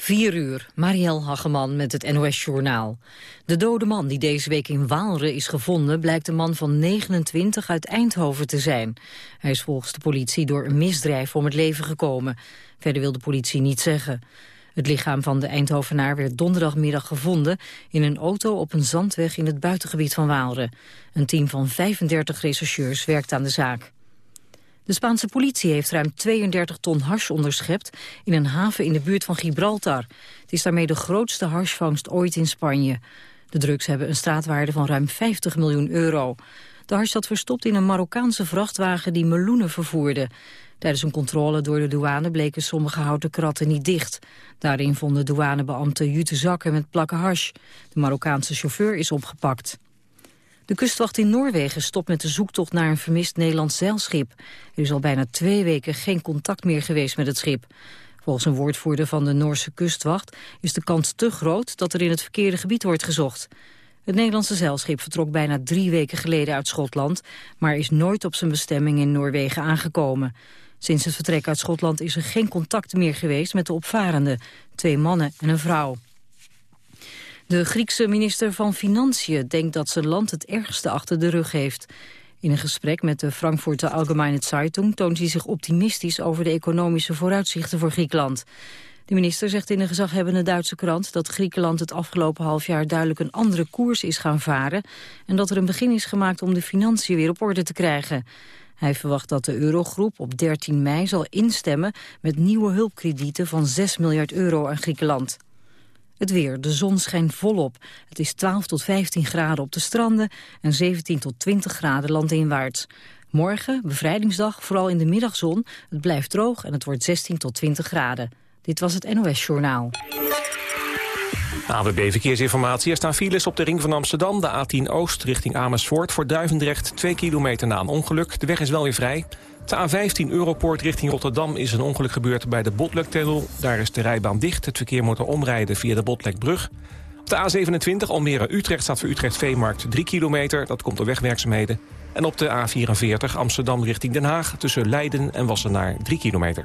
4 uur, Marielle Hageman met het NOS-journaal. De dode man die deze week in Waalre is gevonden... blijkt een man van 29 uit Eindhoven te zijn. Hij is volgens de politie door een misdrijf om het leven gekomen. Verder wil de politie niet zeggen. Het lichaam van de Eindhovenaar werd donderdagmiddag gevonden... in een auto op een zandweg in het buitengebied van Waalre. Een team van 35 rechercheurs werkt aan de zaak. De Spaanse politie heeft ruim 32 ton hars onderschept in een haven in de buurt van Gibraltar. Het is daarmee de grootste harsvangst ooit in Spanje. De drugs hebben een straatwaarde van ruim 50 miljoen euro. De hars zat verstopt in een Marokkaanse vrachtwagen die meloenen vervoerde. Tijdens een controle door de douane bleken sommige houten kratten niet dicht. Daarin vonden douanebeambten jute zakken met plakken hars. De Marokkaanse chauffeur is opgepakt. De kustwacht in Noorwegen stopt met de zoektocht naar een vermist Nederlands zeilschip. Er is al bijna twee weken geen contact meer geweest met het schip. Volgens een woordvoerder van de Noorse kustwacht is de kans te groot dat er in het verkeerde gebied wordt gezocht. Het Nederlandse zeilschip vertrok bijna drie weken geleden uit Schotland, maar is nooit op zijn bestemming in Noorwegen aangekomen. Sinds het vertrek uit Schotland is er geen contact meer geweest met de opvarenden, twee mannen en een vrouw. De Griekse minister van Financiën denkt dat zijn land het ergste achter de rug heeft. In een gesprek met de Frankfurter Allgemeine Zeitung toont hij zich optimistisch over de economische vooruitzichten voor Griekenland. De minister zegt in een gezaghebbende Duitse krant dat Griekenland het afgelopen half jaar duidelijk een andere koers is gaan varen en dat er een begin is gemaakt om de financiën weer op orde te krijgen. Hij verwacht dat de Eurogroep op 13 mei zal instemmen met nieuwe hulpkredieten van 6 miljard euro aan Griekenland. Het weer. De zon schijnt volop. Het is 12 tot 15 graden op de stranden en 17 tot 20 graden landinwaarts. Morgen, bevrijdingsdag, vooral in de middagzon. Het blijft droog en het wordt 16 tot 20 graden. Dit was het NOS Journaal. AWB Verkeersinformatie. Er staan files op de ring van Amsterdam. De A10 Oost richting Amersfoort. Voor Duivendrecht 2 kilometer na een ongeluk. De weg is wel weer vrij. De A15 Europoort richting Rotterdam is een ongeluk gebeurd bij de Botlektunnel. Daar is de rijbaan dicht. Het verkeer moet er omrijden via de Botlekbrug. Op de A27 Almere-Utrecht staat voor Utrecht-Veemarkt 3 kilometer. Dat komt door wegwerkzaamheden. En op de A44 Amsterdam richting Den Haag... tussen Leiden en Wassenaar 3 kilometer.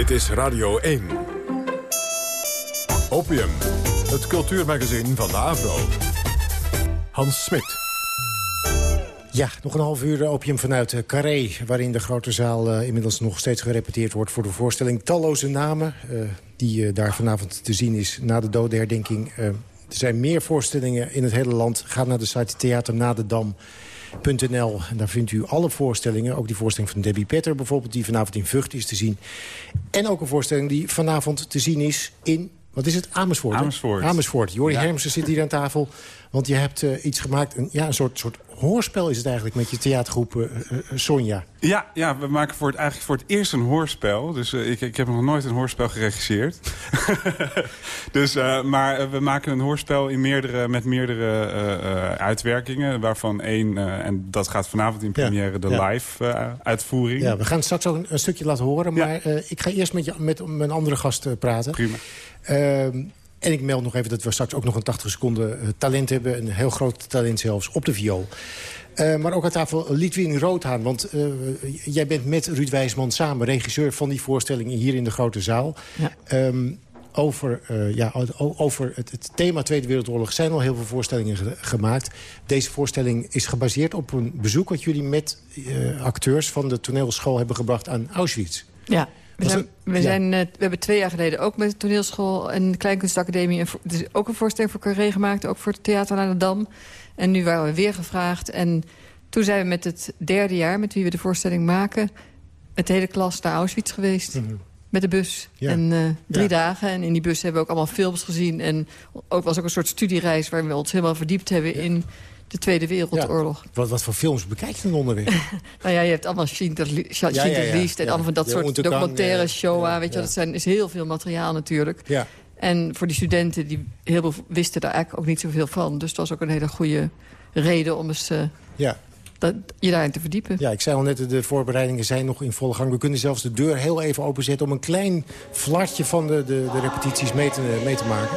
Dit is Radio 1. Opium, het cultuurmagazin van de AVRO. Hans Smit. Ja, nog een half uur opium vanuit uh, Carré... waarin de grote zaal uh, inmiddels nog steeds gerepeteerd wordt... voor de voorstelling Talloze Namen, uh, die daar vanavond te zien is... na de dodenherdenking. er zijn meer voorstellingen in het hele land. Ga naar de site Theater na de Dam. En daar vindt u alle voorstellingen. Ook die voorstelling van Debbie Petter bijvoorbeeld... die vanavond in Vught is te zien. En ook een voorstelling die vanavond te zien is in... Wat is het? Amersfoort. Amersfoort. Amersfoort. Jori ja. Hermsen zit hier aan tafel. Want je hebt uh, iets gemaakt, een, ja, een soort, soort hoorspel is het eigenlijk... met je theatergroep uh, uh, Sonja. Ja, ja, we maken voor het, eigenlijk voor het eerst een hoorspel. Dus ik, ik heb nog nooit een hoorspel geregisseerd. dus, maar we maken een hoorspel in meerdere, met meerdere uitwerkingen. Waarvan één, en dat gaat vanavond in première, de ja. live uitvoering. Ja, we gaan straks ook een, een stukje laten horen. Maar ik ga eerst met, je, met mijn andere gast praten. Prima. Ehm, en ik meld nog even dat we straks ook nog een 80 seconden uh, talent hebben. Een heel groot talent zelfs, op de viool. Uh, maar ook aan tafel Litwin Roodhaan. Want uh, jij bent met Ruud Wijsman samen regisseur van die voorstelling hier in de Grote Zaal. Ja. Um, over, ja, over het, het, thema Tweede Wereldoorlog zijn al heel veel voorstellingen ge gemaakt. Deze voorstelling is gebaseerd op een bezoek... wat jullie met acteurs van de toneelschool hebben gebracht aan Auschwitz. Ja, we, zijn, we, zijn, uh, we hebben twee jaar geleden ook met de toneelschool en de Kleinkunstacademie... Een, dus ook een voorstelling voor Carré gemaakt, ook voor het Theater naar de Dam. En nu waren we weer gevraagd. En toen zijn we met het derde jaar, met wie we de voorstelling maken... het hele klas naar Auschwitz geweest. Mm -hmm. Met de bus. Ja. En eh, drie Ja. dagen. En in die bus hebben we ook allemaal films gezien. En ook was ook een soort studiereis... waar we ons helemaal verdiept hebben in de Tweede Wereldoorlog. Wat, wat voor films bekijk je dan onderweg? Nou ja, je hebt allemaal Schindler Li- Schindler ja, ja. Liefst... en allemaal van dat De soort documentaire show. ja, weet je, dat zijn, is heel veel materiaal natuurlijk. ja. En voor die studenten, die heel veel wisten daar eigenlijk ook niet zoveel van. Dus het was ook een hele goede reden om eens eh, Ja. dat, je daarin te verdiepen. ja, ik zei al net, de voorbereidingen zijn nog in volle gang. We kunnen zelfs de deur heel even openzetten... om een klein flartje van de, de, de repetities mee te, mee te maken.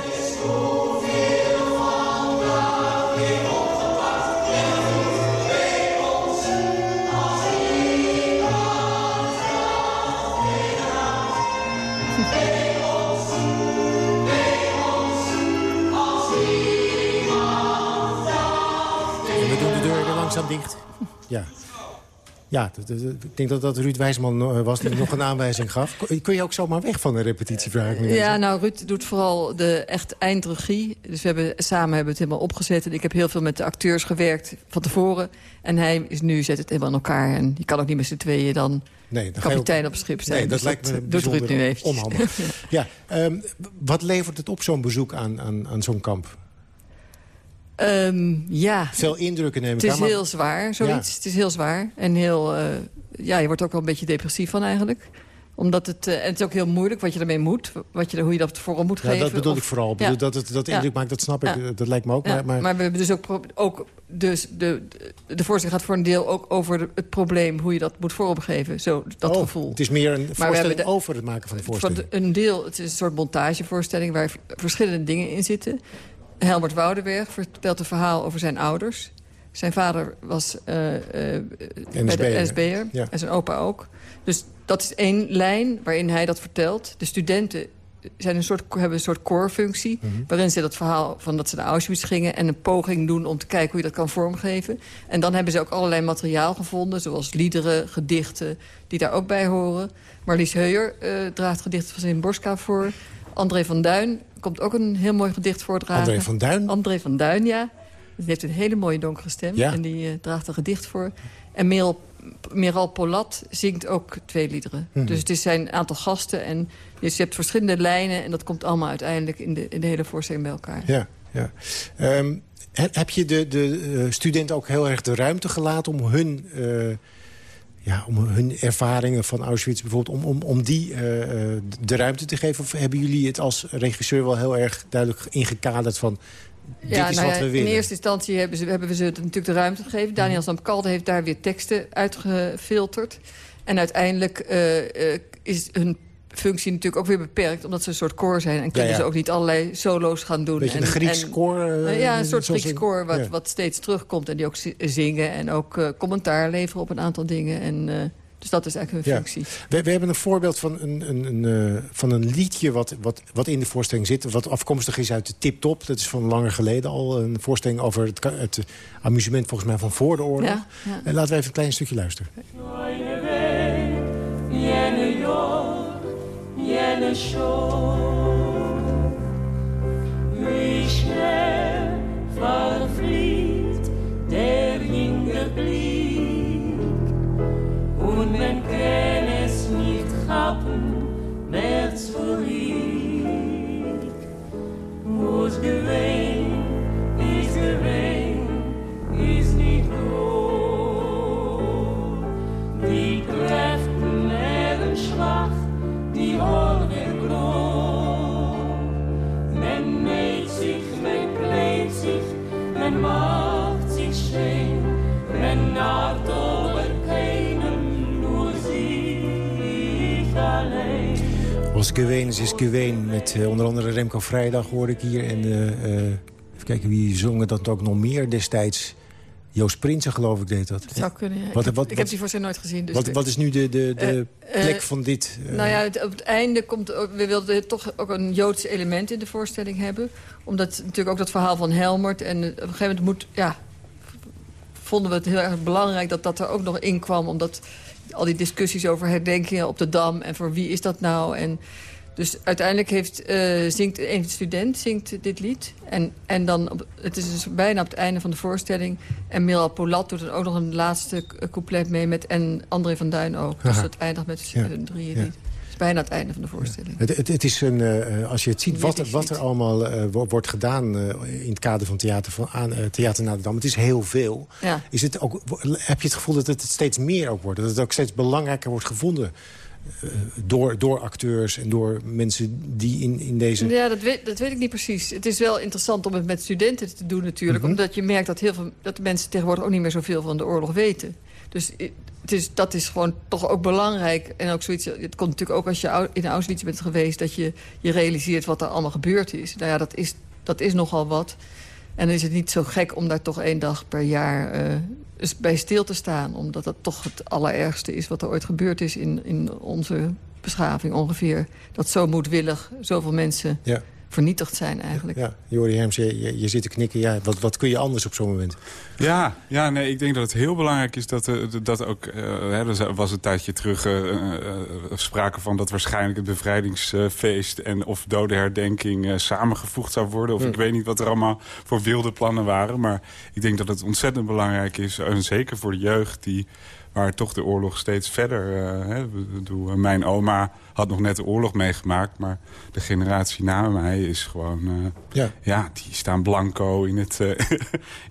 Ja. Ja, ik denk dat dat Ruud Wijsman eh, was die nog een aanwijzing gaf. Kun- je ook zomaar weg van een repetitie, vraag ik me. Ja, nou, Ruud doet vooral de echt eindregie. Dus we hebben, samen hebben we het helemaal opgezet. En ik heb heel veel met de acteurs gewerkt van tevoren. En hij is nu zet het helemaal in elkaar. En je kan ook niet met z'n tweeën dan nee, dan je ook- kapitein op het schip zijn. Nee, dat Dus lijkt me doet Ruud nu onhandig. ja, ehm, wat levert het op zo'n bezoek aan, aan, aan zo'n kamp? Ehm, ja, Veel indrukken neem ik het is aan. maar- heel zwaar, zoiets. Het is heel zwaar. En heel, eh, ja, je wordt ook wel een beetje depressief van eigenlijk omdat het, eh, en het is ook heel moeilijk wat je ermee moet. Wat je, hoe je dat vorm moet Ja, geven. dat bedoel Of- ik vooral. Ja. bedoel, Dat het dat Ja. indruk maakt, dat snap ik. Dat lijkt me ook. Maar, maar, maar we hebben dus ook, ook dus de, de, de voorstelling gaat voor een deel ook over het probleem... hoe je dat moet vormgeven, zo, dat Oh, gevoel. Het is meer een voorstelling de- over het maken van de Van voorstelling. de- een deel, het is een soort montagevoorstelling... waar verschillende dingen in zitten. Helmert Woudenberg vertelt een verhaal over zijn ouders. Zijn vader was eh, eh, bij de NSB'er. Ja. en zijn opa ook. Dus dat is één lijn waarin hij dat vertelt. De studenten zijn een soort, hebben een soort core-functie... Mhm. waarin ze dat verhaal van dat ze naar Auschwitz gingen... en een poging doen om te kijken hoe je dat kan vormgeven. En dan hebben ze ook allerlei materiaal gevonden... zoals liederen, gedichten, die daar ook bij horen. Marlies Heuer eh, draagt gedichten van zijn Borska voor. André van Duin komt ook een heel mooi gedicht voordragen. André van Duin? André van Duin, ja. Die heeft een hele mooie donkere stem. Ja. En die eh, draagt een gedicht voor. En Merel, Meral Polat zingt ook twee liederen. Mhm. Dus het is zijn aantal gasten. En dus je hebt verschillende lijnen. En dat komt allemaal uiteindelijk in de, in de hele voorstelling bij elkaar. Ja, ja. Ehm, he- heb je de, de eh, studenten ook heel erg de ruimte gelaten om hun, eh, ja, om hun ervaringen van Auschwitz bijvoorbeeld, om, om, om die eh, eh, de ruimte te geven? Of hebben jullie het als regisseur wel heel erg duidelijk ingekaderd van dit is nou wat we in willen? eerste instantie hebben, ze, hebben we ze natuurlijk de ruimte gegeven. Daniel Mhm. Zamkalde heeft daar weer teksten uitgefilterd. En uiteindelijk eh, is hun functie natuurlijk ook weer beperkt... omdat ze een soort koor zijn. En kunnen ja. ze ook niet allerlei solo's gaan doen. Beetje en, een Grieks koor, eh, Nou ja, een soort Grieks koor wat, ja. wat steeds terugkomt. En die ook zi- zingen en ook eh, commentaar leveren op een aantal dingen. En, eh, dus dat is eigenlijk hun Ja. functie. We, we hebben een voorbeeld van een, een, een, eh, van een liedje wat, wat, wat in de voorstelling zit. Wat afkomstig is uit de Tip Top. Dat is van langer geleden al. Een voorstelling over het, het amusement volgens mij van voor de oorlog. Ja, ja. En laten we even een klein stukje luisteren. Show. Wie schnell verfliegt der Hinterblick. Und man kann es nicht haben mehr ist nicht groß. Die Kräfte werden schwach, die geween is, is geween. Met eh, onder andere Remco Vrijdag hoorde ik hier. En eh, eh, even kijken wie zongen dat ook nog meer destijds. Joost Prinsen geloof ik deed dat. Dat zou kunnen, ja. Wat- ik heb, wat- ik wat- heb die voorstelling nooit gezien. Dus wat, wat is nu de, de, de Eh, plek eh, van dit? eh, Nou ja, het- op het einde komt ook, we wilden toch ook een Joods element in de voorstelling hebben. Omdat natuurlijk ook dat verhaal van Helmert... en op een gegeven moment moet, ja, vonden we het heel erg belangrijk dat dat er ook nog in kwam. Omdat al die discussies over herdenkingen op de Dam... en voor wie is dat nou? En dus uiteindelijk heeft, eh, zingt een student zingt dit lied. En, en dan, op- het is dus bijna op het einde van de voorstelling. En Miral Polat doet dan ook nog een laatste k- couplet mee met... en André van Duin ook. Dus het eindigt met Ja, drieën ja. is bijna het einde van de voorstelling. Het, het, het is een, uh, als je het ziet wat, wat er allemaal uh, wordt gedaan in het kader van Theater, van, aan, theater naar de Dam. Het is heel veel. Is het ook, heb je het gevoel dat het steeds meer ook wordt? Dat het ook steeds belangrijker wordt gevonden? Door, door acteurs en door mensen die in, in deze... Ja, dat weet, dat weet ik niet precies. Het is wel interessant om het met studenten te doen natuurlijk. Mhm. Omdat je merkt dat, heel veel, dat de mensen tegenwoordig ook niet meer zoveel van de oorlog weten. Dus het is, dat is gewoon toch ook belangrijk. En ook zoiets, het komt natuurlijk ook als je in Auschwitz bent geweest... dat je je realiseert wat er allemaal gebeurd is. Nou ja, dat is, dat is nogal wat. En dan is het niet zo gek om daar toch één dag per jaar uh, bij stil te staan. Omdat dat toch het allerergste is wat er ooit gebeurd is in, in onze beschaving ongeveer. Dat zo moedwillig zoveel mensen ja. Vernietigd zijn eigenlijk. Ja, Jori Herms, je, je, je, zit te knikken. Ja, wat, wat kun je anders op zo'n moment? Ja, ja nee, ik denk dat het heel belangrijk is dat, uh, dat ook... Uh, hè, er was een tijdje terug uh, sprake van dat waarschijnlijk het bevrijdingsfeest... en of dodenherdenking samengevoegd zou worden. Of Hm. ik weet niet wat er allemaal voor wilde plannen waren. Maar ik denk dat het ontzettend belangrijk is. En zeker voor de jeugd die waar toch de oorlog steeds verder... Uh, hè, bedoel, mijn oma had nog net de oorlog meegemaakt... maar de generatie na mij is gewoon... Uh, ja. ja, die staan blanco in het, uh,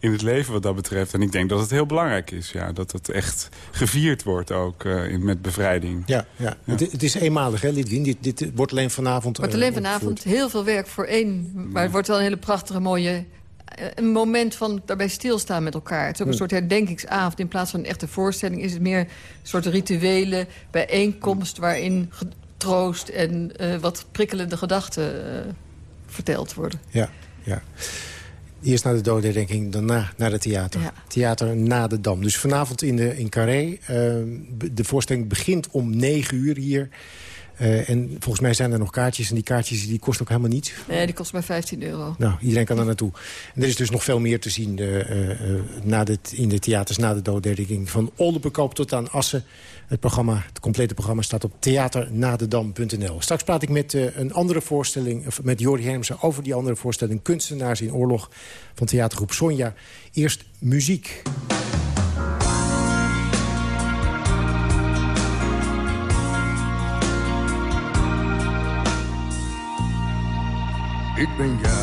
in het leven wat dat betreft. En ik denk dat het heel belangrijk is. Ja, dat het echt gevierd wordt ook in, met bevrijding. Ja, ja. ja. Het, het, is eenmalig, hè, Lidwin? Dit, dit wordt alleen vanavond wordt alleen vanavond heel veel werk voor één. Maar het wordt wel een hele prachtige, mooie een moment van daarbij stilstaan met elkaar. Het is ook een soort herdenkingsavond. In plaats van een echte voorstelling is het meer een soort rituele bijeenkomst... waarin troost en uh, wat prikkelende gedachten uh, verteld worden. Ja, ja. Eerst naar de dodenherdenking, daarna naar het theater. Ja. Theater na de Dam. Dus vanavond in, de, in Carré. Uh, de voorstelling begint om negen uur hier... Uh, en volgens mij zijn er nog kaartjes. En die kaartjes die kosten ook helemaal niets. Nee, die kost maar 15 euro. Nou, iedereen kan er naartoe. En er is dus nog veel meer te zien uh, uh, na de, in de theaters na de doodherdenking. Van Oldenbekoop tot aan Assen. Het, programma, het complete programma staat op theaternadedam.nl. Straks praat ik met een andere voorstelling, of met Jordi Hermsen... over die andere voorstelling Kunstenaars in Oorlog van theatergroep Sonja. Eerst muziek. Ik ben ja,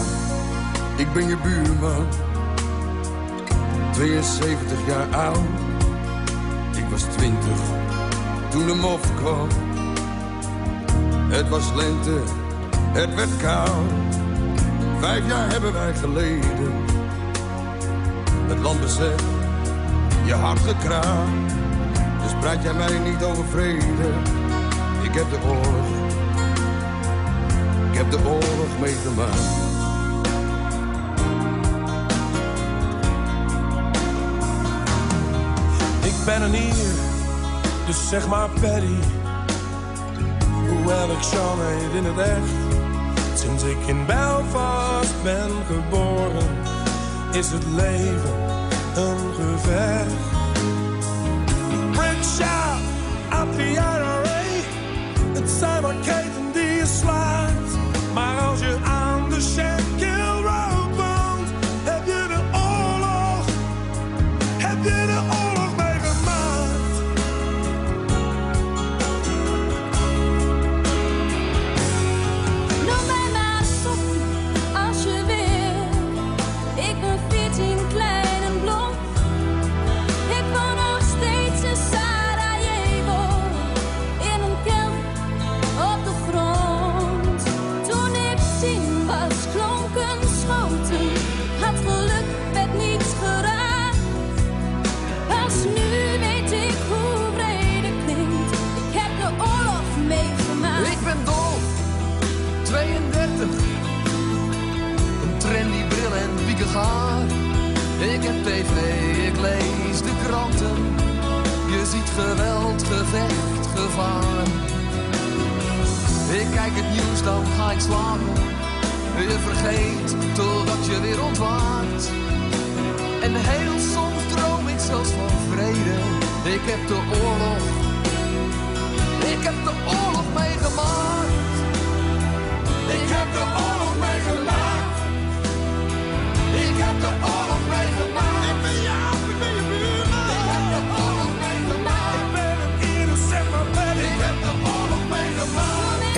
ik ben je buurman. 72 jaar oud. Ik was 20 toen de mof kwam. Het was lente, het werd koud. Vijf jaar hebben wij geleden. Het land bezet, je hart gekraakt. Dus praat jij mij niet over vrede. Ik heb de oorlog heb de oorlog meegemaakt. Ik ben er hier, dus zeg maar Paddy. Hoewel ik Sean heet in het echt. Sinds ik in Belfast ben geboren, is het leven een gevecht. The IRA. Het zijn maar keten geweld, gevecht, gevaar. Ik kijk het nieuws, dan ga ik slapen. Je vergeet totdat je weer ontwaakt. En heel soms droom ik zelfs van vrede. Ik heb de oorlog,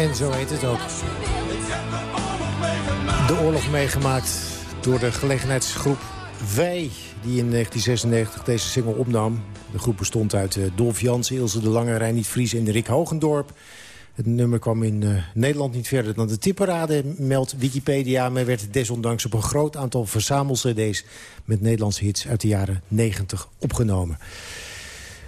En zo heet het ook. De oorlog meegemaakt door de gelegenheidsgroep Wij... die in 1996 deze single opnam. De groep bestond uit uh, Dolf Jansen, Ilse de Lange, Reiniet Vries en Rick Hogendorp. Het nummer kwam in uh, Nederland niet verder dan de tipparade, meldt Wikipedia... maar werd desondanks op een groot aantal verzamel-cd's... met Nederlandse hits uit de jaren 90 opgenomen.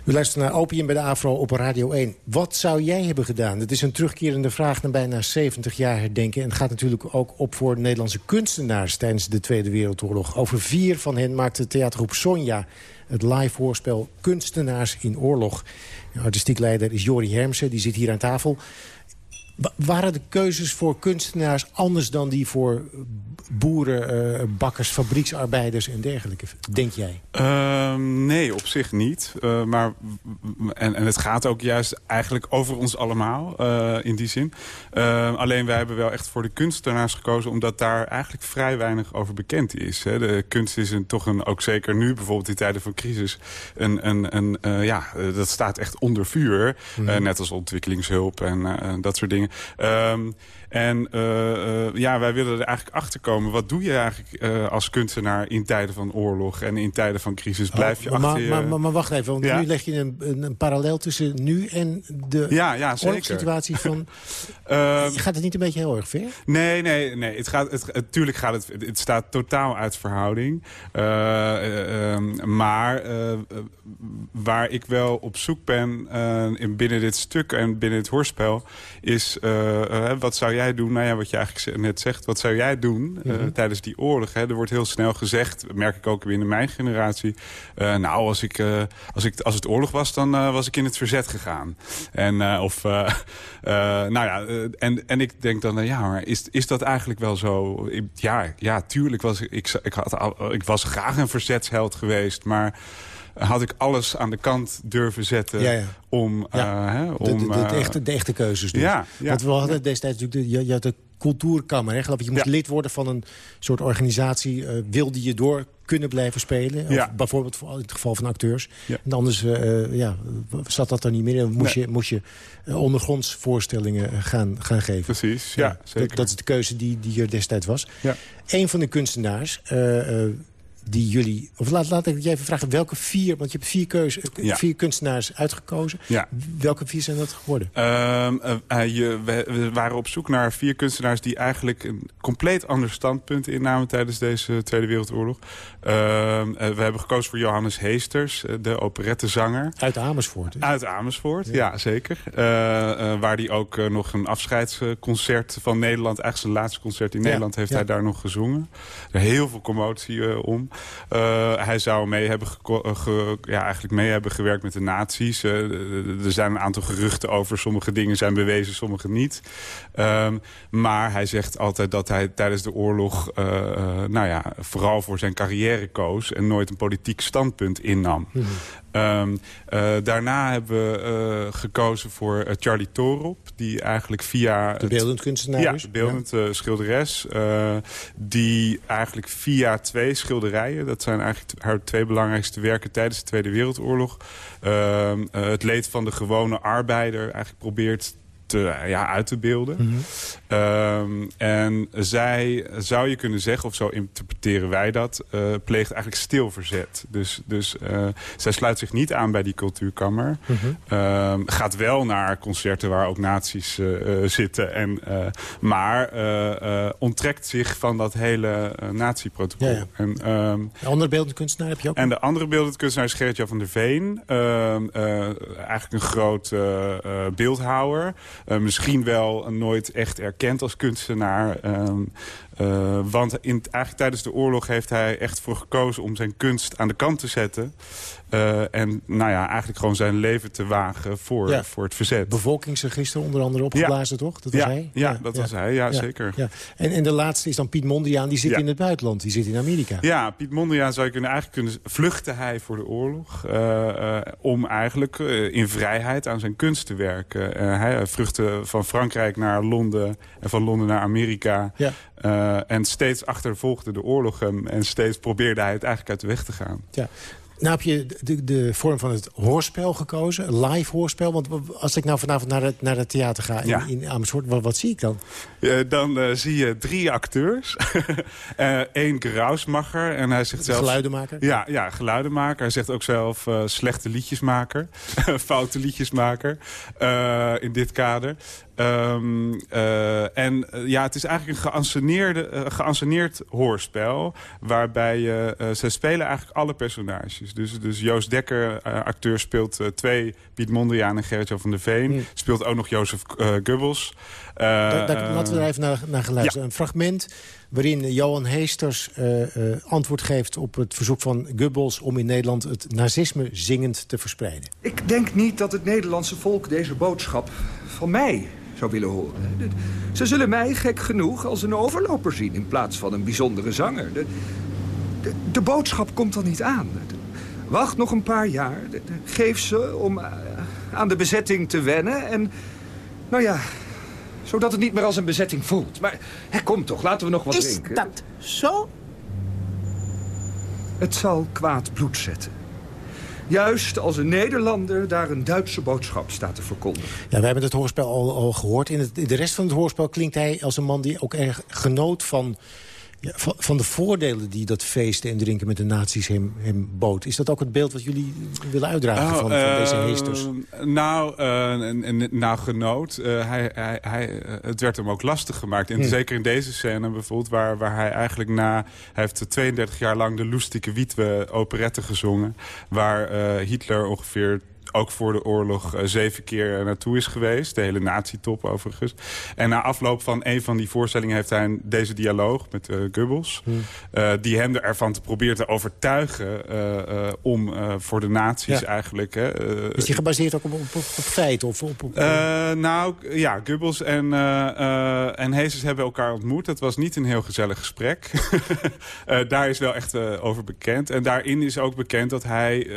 U luistert naar Opium bij de AVRO op Radio 1. Wat zou jij hebben gedaan? Het is een terugkerende vraag na bijna 70 jaar herdenken. En het gaat natuurlijk ook op voor Nederlandse kunstenaars... tijdens de Tweede Wereldoorlog. Over vier van hen maakte theatergroep Sonja het live hoorspel Kunstenaars in Oorlog. De artistiek leider is Jori Hermsen, die zit hier aan tafel. Wa- Waren de keuzes voor kunstenaars anders dan die voor boeren, eh, bakkers, fabrieksarbeiders en dergelijke, denk jij? Ehm, nee, op zich niet. Eh, maar, en, en het gaat ook juist eigenlijk over ons allemaal, eh, in die zin. Ehm, alleen wij hebben wel echt voor de kunstenaars gekozen... omdat daar eigenlijk vrij weinig over bekend is. Hè. De kunst is een, toch een, ook zeker nu bijvoorbeeld in tijden van crisis... Een, een, een, ja, dat staat echt onder vuur. Eh, net als ontwikkelingshulp en dat soort dingen. Ehm, en eh, eh, ja, wij willen er eigenlijk achter komen. Wat doe je eigenlijk eh, als kunstenaar in tijden van oorlog en in tijden van crisis? Blijf je Oh, maar, achter je... maar, maar, maar wacht even, want Ja? nu leg je een, een, een parallel tussen nu en de Ja, ja, oorlogssituatie van... Ehm, Gaat het niet een beetje heel erg ver? Nee, nee, nee. Het gaat, het, het- tuurlijk gaat het... Het staat totaal uit verhouding. Um, maar waar ik wel op zoek ben in binnen dit stuk en binnen het hoorspel... is, wat zou jij doen? Nou ja, wat je eigenlijk net zegt. Wat zou jij doen mm -hmm. tijdens die oorlog? Hè? Er wordt heel snel gezegd, merk ik ook binnen mijn generatie... nou, als, ik, als, ik, als het oorlog was, dan was ik in het verzet gegaan. En, of, nou ja... en, en ik denk dan, ja, maar is, is dat eigenlijk wel zo? Ja, ja, tuurlijk was ik, ik, ik, had, ik was graag een verzetsheld geweest, maar had ik alles aan de kant durven zetten ja, ja. om... Ja. Uh, hè, de, om de, de, de, echte, de echte keuzes dus. Ja, ja, Want we hadden destijds natuurlijk... De, je, je had de cultuurkamer, hè, geloof ik. Je moest lid worden van een soort organisatie. Uh, wilde je door kunnen blijven spelen? Of bijvoorbeeld in het geval van acteurs. En anders uh, ja, zat dat er niet meer. Moest nee. je, moest je uh, ondergronds voorstellingen gaan, gaan geven. Precies, ja, zeker. Dat, dat, is de keuze die, die er destijds was. Ja. Een van de kunstenaars die jullie... Of laat, laat ik je even vragen, welke vier... Want je hebt vier, keuze, ja. vier kunstenaars uitgekozen. Ja. Welke vier zijn dat geworden? Uh, uh, je, we, we, waren op zoek naar vier kunstenaars... die eigenlijk een compleet ander standpunt innamen... tijdens deze Tweede Wereldoorlog. we hebben gekozen voor Johannes Heesters, de operettezanger. Uit Amersfoort. Hè? Uit Amersfoort, ja, ja zeker. Uh, waar hij ook nog een afscheidsconcert van Nederland... eigenlijk zijn laatste concert in. Nederland... heeft hij daar nog gezongen. Er heel veel commotie om. Uh, hij zou mee hebben ge ja, eigenlijk mee hebben gewerkt met de nazi's. Uh, er zijn een aantal geruchten over. Sommige dingen zijn bewezen, sommige niet. Um, maar hij zegt altijd dat hij tijdens de oorlog... Nou ja, vooral voor zijn carrière koos... en nooit een politiek standpunt innam. -hmm. Um, uh, daarna hebben we uh, gekozen voor uh, Charlie Torop. Die eigenlijk via... De beeldend kunstenaar Ja, de beeldend ja. schilderes. die eigenlijk via twee schilderijen... dat zijn eigenlijk haar twee belangrijkste werken tijdens de Tweede Wereldoorlog... Ehm, het leed van de gewone arbeider eigenlijk probeert te, ja, uit te beelden. Mm -hmm. um, en zij, zou je kunnen zeggen, of zo interpreteren wij dat... Uh, pleegt eigenlijk stilverzet. Dus, dus uh, zij sluit zich niet aan bij die cultuurkammer. Mm -hmm. um, gaat wel naar concerten waar ook nazi's uh, zitten. En, maar onttrekt zich van dat hele nazi-protocol. Ja, ja. En, um, de andere beeldende kunstenaar heb je ook? En de andere beeldende kunstenaar is Gerrit-Jan van der Veen. eigenlijk een groot beeldhouwer. Uh, misschien wel nooit echt erkend als kunstenaar. Um, uh, want in, eigenlijk tijdens de oorlog heeft hij echt voor gekozen om zijn kunst aan de kant te zetten. Uh, en nou ja, eigenlijk gewoon zijn leven te wagen voor, ja. voor het verzet. Bevolkingsregister onder andere opgeblazen, ja. toch? Dat was ja, hij? Ja, dat was hij, ja, zeker. Ja. En, en de laatste is dan Piet Mondriaan, die zit in het buitenland. Die zit in Amerika. Ja, Piet Mondriaan zou je kunnen, eigenlijk kunnen... Vluchtte hij voor de oorlog uh, om eigenlijk in vrijheid aan zijn kunst te werken. hij vluchtte van Frankrijk naar Londen en van Londen naar Amerika. Ja. En steeds achtervolgde de oorlog hem. En steeds probeerde hij het eigenlijk uit de weg te gaan. Ja. Nou heb je de, de, vorm van het hoorspel gekozen, een live hoorspel. Want als ik nou vanavond naar het, naar het theater ga in, Ja. in Amersfoort, wat, wat zie ik dan? Eh, dan eh, zie je drie acteurs. Eén Grausmacher. En hij zegt zelf... Geluidenmaker? Ja, ja, geluidenmaker. Hij zegt ook zelf eh, slechte liedjesmaker. Foute liedjesmaker. eh, in dit kader. Ehm, eh, en eh, ja, het is eigenlijk een geanceneerde, geanceneerd hoorspel. Waarbij ze spelen eigenlijk alle personages. Dus, dus Joost Dekker, acteur, speelt twee. Piet Mondriaan en Gerrit-Jan van der Veen. Speelt ook nog Jozef eh Eh, Daar, daar- laten we er even naar, naar gaan luisteren. Een fragment waarin Johan Heesters eh, eh, antwoord geeft op het verzoek van Goebbels... om in Nederland het nazisme zingend te verspreiden. Ik denk niet dat het Nederlandse volk deze boodschap van mij zou willen horen. Ze zullen mij, gek genoeg, als een overloper zien... in plaats van een bijzondere zanger. De, de, de boodschap komt dan niet aan. De- Wacht nog een paar jaar. Geef ze om aan de bezetting te wennen. En, nou ja, zodat het niet meer als een bezetting voelt. Maar hè, kom toch, laten we nog wat Is drinken. dat zo? Het zal kwaad bloed zetten. Juist als een Nederlander daar een Duitse boodschap staat te verkondigen. Ja, we hebben het hoorspel al, al gehoord. In, het, in de rest van het hoorspel klinkt hij als een man die ook erg genoot van... Ja, van, van de voordelen die dat feesten en drinken met de nazi's hem, hem bood. Is dat ook het beeld wat jullie willen uitdragen Oh, van, van deze eh, heesters? Nou, en, nou genoot. Eh, hij, hij, hij, het werd hem ook lastig gemaakt. En Hmm. zeker in deze scène bijvoorbeeld, waar, waar hij eigenlijk na... Hij heeft 32 jaar lang de Lustige Wietwe operette gezongen. Waar Hitler ongeveer ook voor de oorlog eh, zeven keer eh, naartoe is geweest. De hele nazi-top overigens. En na afloop van een van die voorstellingen heeft hij een- deze dialoog met eh Goebbels. eh, die hem ervan te proberen te overtuigen om voor de nazi's Ja. eigenlijk... Hè, Is die gebaseerd ook op, op, op? Of op, op, nou, ja, Goebbels en, en Heeses hebben elkaar ontmoet. Dat was niet een heel gezellig gesprek. Daar is wel echt over bekend. En daarin is ook bekend dat hij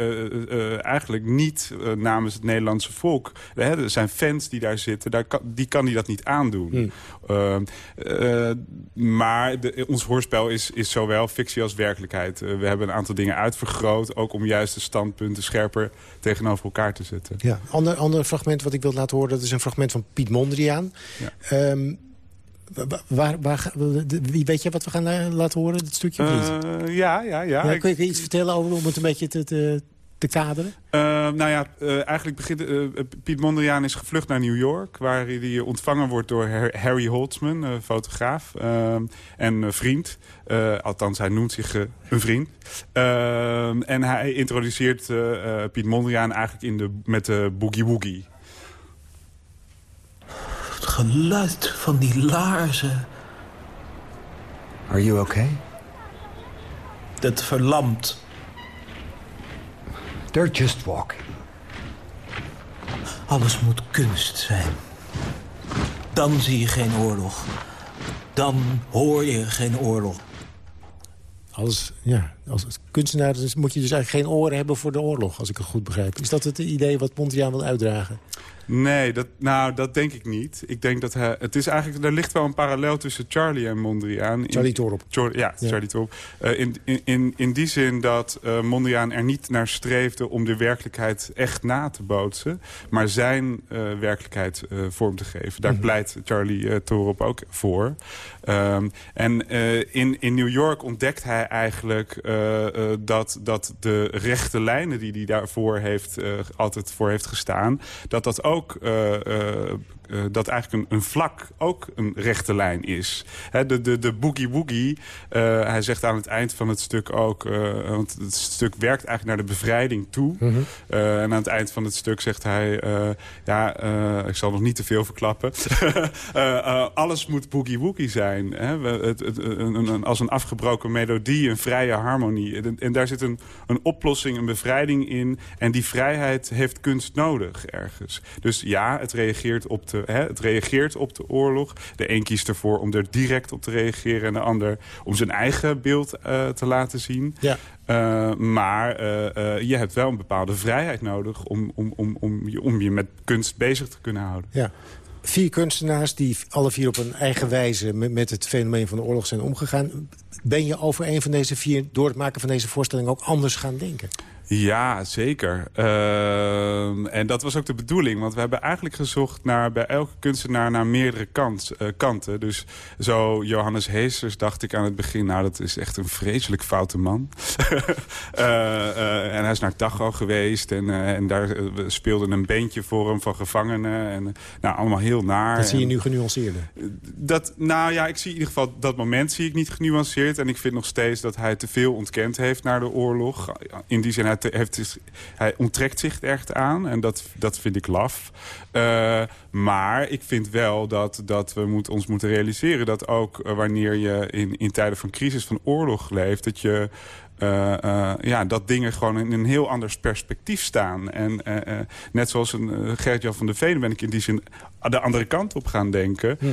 eigenlijk niet namens het Nederlandse volk... Hè, er zijn fans die daar zitten, daar kan, die kan hij dat niet aandoen. Eh, eh, maar de, ons hoorspel is, is zowel fictie als werkelijkheid. Eh, we hebben een aantal dingen uitvergroot... ook om juist de standpunten scherper tegenover elkaar te zetten. Ja, ander, ander fragment wat ik wil laten horen... dat is een fragment van Piet Mondriaan. Ehm, wa- waar, weet je wat we gaan la- laten horen, dit stukje? Eh, ja, ja, ja. Ja, Ik- kun je iets vertellen over om het een beetje te, te, te kaderen? Eh, nou ja, eh, eigenlijk begint... eh, Piet Mondriaan is gevlucht naar New York... waar hij ontvangen wordt door Har- Harry Holtzman, eh, fotograaf eh, en vriend. Eh, althans, hij noemt zich een vriend. Eh, en hij introduceert eh, eh, Piet Mondriaan eigenlijk in de, met de boogie woogie. Het geluid van die laarzen. Are you okay? Dat verlamt. They're just walking. Alles moet kunst zijn. Dan zie je geen oorlog. Dan hoor je geen oorlog. Als, ja, als kunstenaar dus moet je dus eigenlijk geen oren hebben voor de oorlog, als ik het goed begrijp. Is dat het idee wat Mondriaan wil uitdragen? Nee, dat, nou, dat denk ik niet. Ik denk dat hij, het is eigenlijk, er ligt wel een parallel tussen Charlie en Mondriaan. In- Charlie Torop. Char- ja, Ja. Charlie Torop. Eh, in, in, in, die zin dat eh, Mondriaan er niet naar streefde om de werkelijkheid echt na te bootsen. Maar zijn eh, werkelijkheid vorm te geven. Daar pleit Charlie Torop ook voor. Ehm, en eh, in, in New York ontdekt hij eigenlijk eh, eh, dat, dat de rechte lijnen die hij daarvoor heeft, altijd voor heeft gestaan... dat dat ook eh, dat eigenlijk een, een vlak ook een rechte lijn is. De, de, de boogie woogie, eh, hij zegt aan het eind van het stuk ook... eh, want het stuk werkt eigenlijk naar de bevrijding toe. Eh, en aan het eind van het stuk zegt hij... ja, ik zal nog niet te veel verklappen. Alles moet boogie woogie zijn. Hè? We- Het, het, een, een- als een afgebroken melodie, een vrije harmonie. En, en daar zit een, een oplossing, een bevrijding in. En die vrijheid heeft kunst nodig ergens. Dus ja, het reageert op de, hè, het reageert op de oorlog. De een kiest ervoor om er direct op te reageren... en de ander om zijn eigen beeld eh, te laten zien. Ja. Eh, maar eh, je hebt wel een bepaalde vrijheid nodig... om, om, om, om, je, om je met kunst bezig te kunnen houden. Ja. Vier kunstenaars die alle vier op een eigen wijze met het fenomeen van de oorlog zijn omgegaan. Ben je over een van deze vier... door het maken van deze voorstelling ook anders gaan denken? Ja, zeker. Ehm, en dat was ook de bedoeling. Want we hebben eigenlijk gezocht naar, bij elke kunstenaar naar meerdere kant, eh, kanten. Dus zo Johannes Heesters dacht ik aan het begin... nou, dat is echt een vreselijk foute man. Eh, eh, en hij is naar Tacho geweest. En, en daar we speelden een bandje voor hem van gevangenen. En, nou, allemaal heel naar. Dat zie je nu genuanceerder. dat, nou ja, ik zie in ieder geval dat moment zie ik niet genuanceerd. En ik vind nog steeds dat hij te veel ontkend heeft naar de oorlog. In die zin, hij, heeft, hij onttrekt zich echt aan. En dat, dat vind ik laf. Eh, maar ik vind wel dat, dat we moet, ons moeten realiseren... dat ook eh, wanneer je in, in tijden van crisis, van oorlog leeft... dat je... eh, eh, ja, dat dingen gewoon in een heel anders perspectief staan. En eh, net zoals een Gert-Jan van der Veen ben ik in die zin de andere kant op gaan denken. Hm.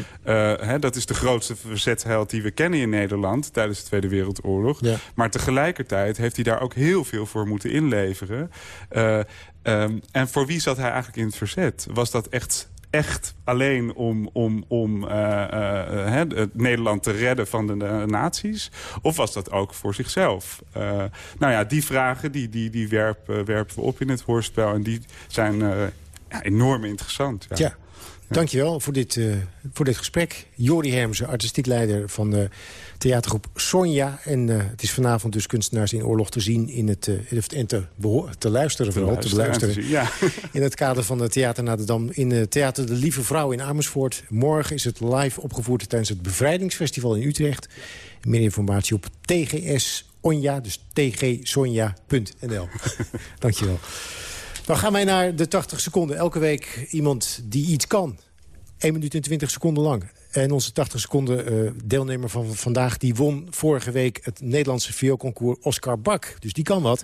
Hè, dat is de grootste verzetsheld die we kennen in Nederland tijdens de Tweede Wereldoorlog. Maar tegelijkertijd heeft hij daar ook heel veel voor moeten inleveren. Eh, ehm, en voor wie zat hij eigenlijk in het verzet? Was dat echt echt alleen om, om, om eh, eh, hè, het Nederland te redden van de, de nazi's? Of was dat ook voor zichzelf? Eh, nou ja, die vragen die, die, die werpen, werpen we op in het hoorspel. En die zijn eh, ja, enorm interessant. Ja. Dankjewel voor dit, eh, voor dit gesprek. Jori Hermsen, artistiek leider van de theatergroep Sonja. En eh, het is vanavond dus kunstenaars in oorlog te zien... In het, eh, en te, te luisteren vooral, te luisteren te zien, ja. In het kader van het Theater naar de Dam. In het Theater De Lieve Vrouw in Amersfoort. Morgen is het live opgevoerd tijdens het Bevrijdingsfestival in Utrecht. Meer informatie op TGS Onja, dus tgsonja.nl. Dankjewel. Dan gaan wij naar de 80 seconden. Elke week iemand die iets kan. 1 minuut en 20 seconden lang. En onze 80 seconden eh, deelnemer van vandaag... die won vorige week het Nederlandse vioolconcours Oscar Bak. Dus die kan wat.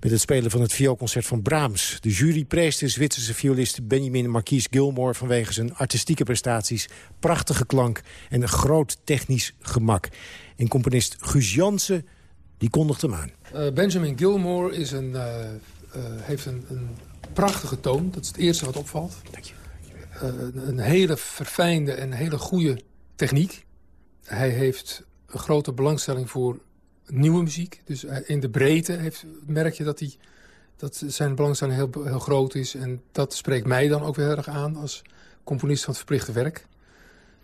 Met het spelen van het vioolconcert van Brahms. De jury prees de Zwitserse violist Benjamin Marquis Gilmore... vanwege zijn artistieke prestaties, prachtige klank... en een groot technisch gemak. En componist Guus Jansen, die kondigt hem aan. Uh, Benjamin Gilmore is een, uh, heeft een, een, prachtige toon. Dat is het eerste wat opvalt. Dank je. Een, een hele verfijnde en hele goede techniek. Hij heeft een grote belangstelling voor nieuwe muziek. Dus in de breedte heeft, merk je dat, hij, dat zijn belangstelling heel, heel groot is. En dat spreekt mij dan ook weer erg aan als componist van het verplichte werk.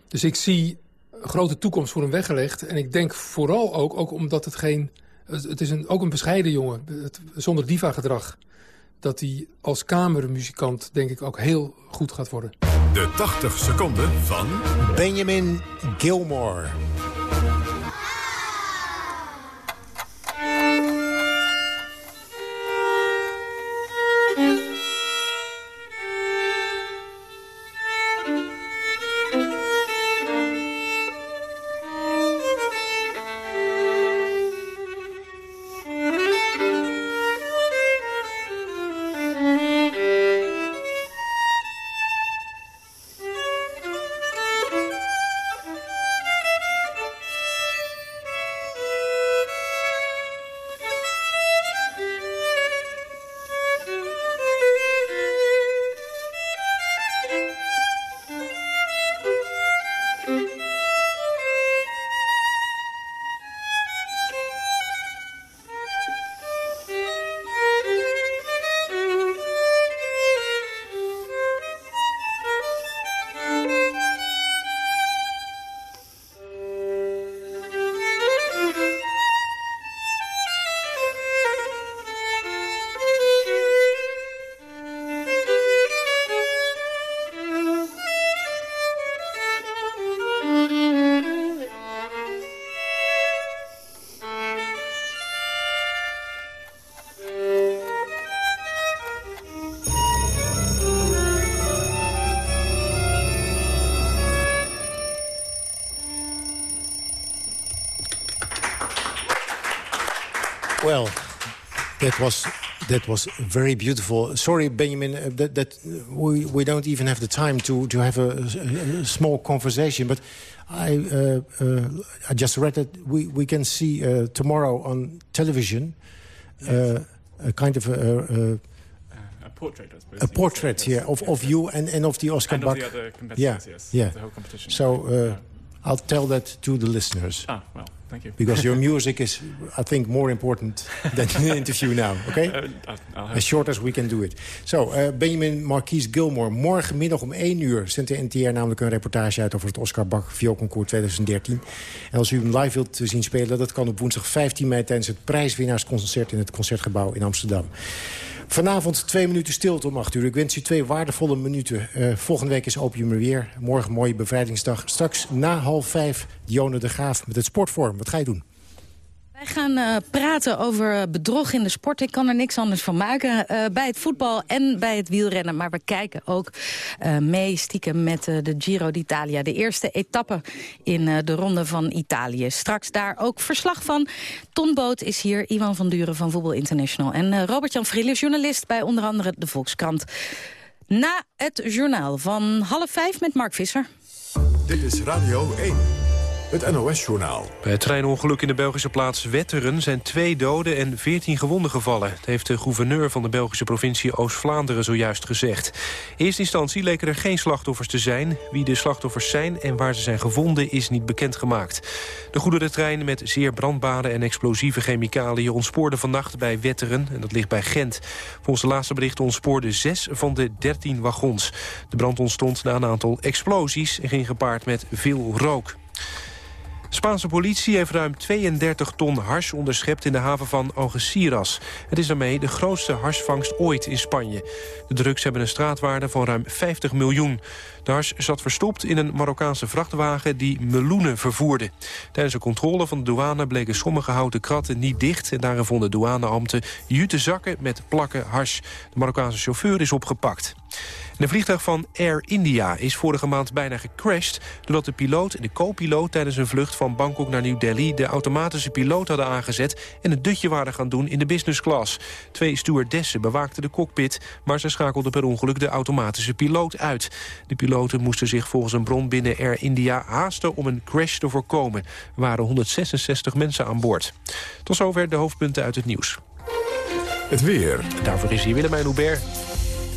Dus ik zie een grote toekomst voor hem weggelegd. En ik denk vooral ook, ook omdat het geen... Het is een, ook een bescheiden jongen, zonder diva-gedrag. Dat hij als kamermuzikant denk ik ook heel goed gaat worden. De 80 seconden van... Benjamin Gilmore. That was that was very beautiful. Sorry, Benjamin, uh, that, that we we don't even have the time to to have a, a, a small conversation. But I uh, uh, I just read that we we can see uh, tomorrow on television uh, a kind of a. a a portrait, I suppose. A portrait, yeah, of, of you and, and of the Oscar And of the other competitors, yeah, yes, yeah. the whole competition. So, uh, I'll tell that to the listeners. Ah, well, thank you. Because your music is, I think, more important than the interview now. Okay? Uh, As short as we can do it. Zo, eh, Benjamin Marquise Gilmore. Morgenmiddag om 1 uur zendt de NTR namelijk een reportage uit... over het Oscar Bach Vioolconcours 2013. En als u hem live wilt zien spelen... dat kan op woensdag 15 mei tijdens het prijswinnaarsconcert... in het Concertgebouw in Amsterdam. Vanavond twee minuten stilte om 8 uur. Ik wens u twee waardevolle minuten. Eh, volgende week is Opium er weer. Morgen mooie bevrijdingsdag. Straks na half vijf Dionne de Graaf met het Sportforum. Wat ga je doen? Wij gaan eh, praten over bedrog in de sport. Ik kan er niks anders van maken. eh, bij het voetbal en bij het wielrennen. Maar we kijken ook eh, mee stiekem met eh, de Giro d'Italia. De eerste etappe in eh, de Ronde van Italië. Straks daar ook verslag van. Ton Boot is hier, Iwan van Duren van Voetbal International. En eh, Robert-Jan Vrille, journalist bij onder andere de Volkskrant. Na het journaal van half vijf met Mark Visser. Dit is Radio 1, het NOS-journaal. Bij het treinongeluk in de Belgische plaats Wetteren zijn twee doden en veertien gewonden gevallen. Dat heeft de gouverneur van de Belgische provincie Oost-Vlaanderen zojuist gezegd. In eerste instantie leken er geen slachtoffers te zijn. Wie de slachtoffers zijn en waar ze zijn gevonden is niet bekendgemaakt. De goederentrein met zeer brandbare en explosieve chemicaliën ontspoorde vannacht bij Wetteren. En dat ligt bij Gent. Volgens de laatste berichten ontspoorden zes van de dertien wagons. De brand ontstond na een aantal explosies en ging gepaard met veel rook. Spaanse politie heeft ruim 32 ton hars onderschept in de haven van Algeciras. Het is daarmee de grootste harsvangst ooit in Spanje. De drugs hebben een straatwaarde van ruim 50 miljoen. De hars zat verstopt in een Marokkaanse vrachtwagen die meloenen vervoerde. Tijdens een controle van de douane bleken sommige houten kratten niet dicht... en daarin vonden douaneambten jute zakken met plakken hars. De Marokkaanse chauffeur is opgepakt. Een vliegtuig van Air India is vorige maand bijna gecrashed... doordat de piloot en de co-piloot tijdens een vlucht van Bangkok naar New Delhi... de automatische piloot hadden aangezet en een dutje waren gaan doen in de business class. Twee stewardessen bewaakten de cockpit... maar ze schakelden per ongeluk de automatische piloot uit. De piloten moesten zich volgens een bron binnen Air India haasten... om een crash te voorkomen. Er waren 166 mensen aan boord. Tot zover de hoofdpunten uit het nieuws. Het weer. Daarvoor is hier Willemijn Hubert.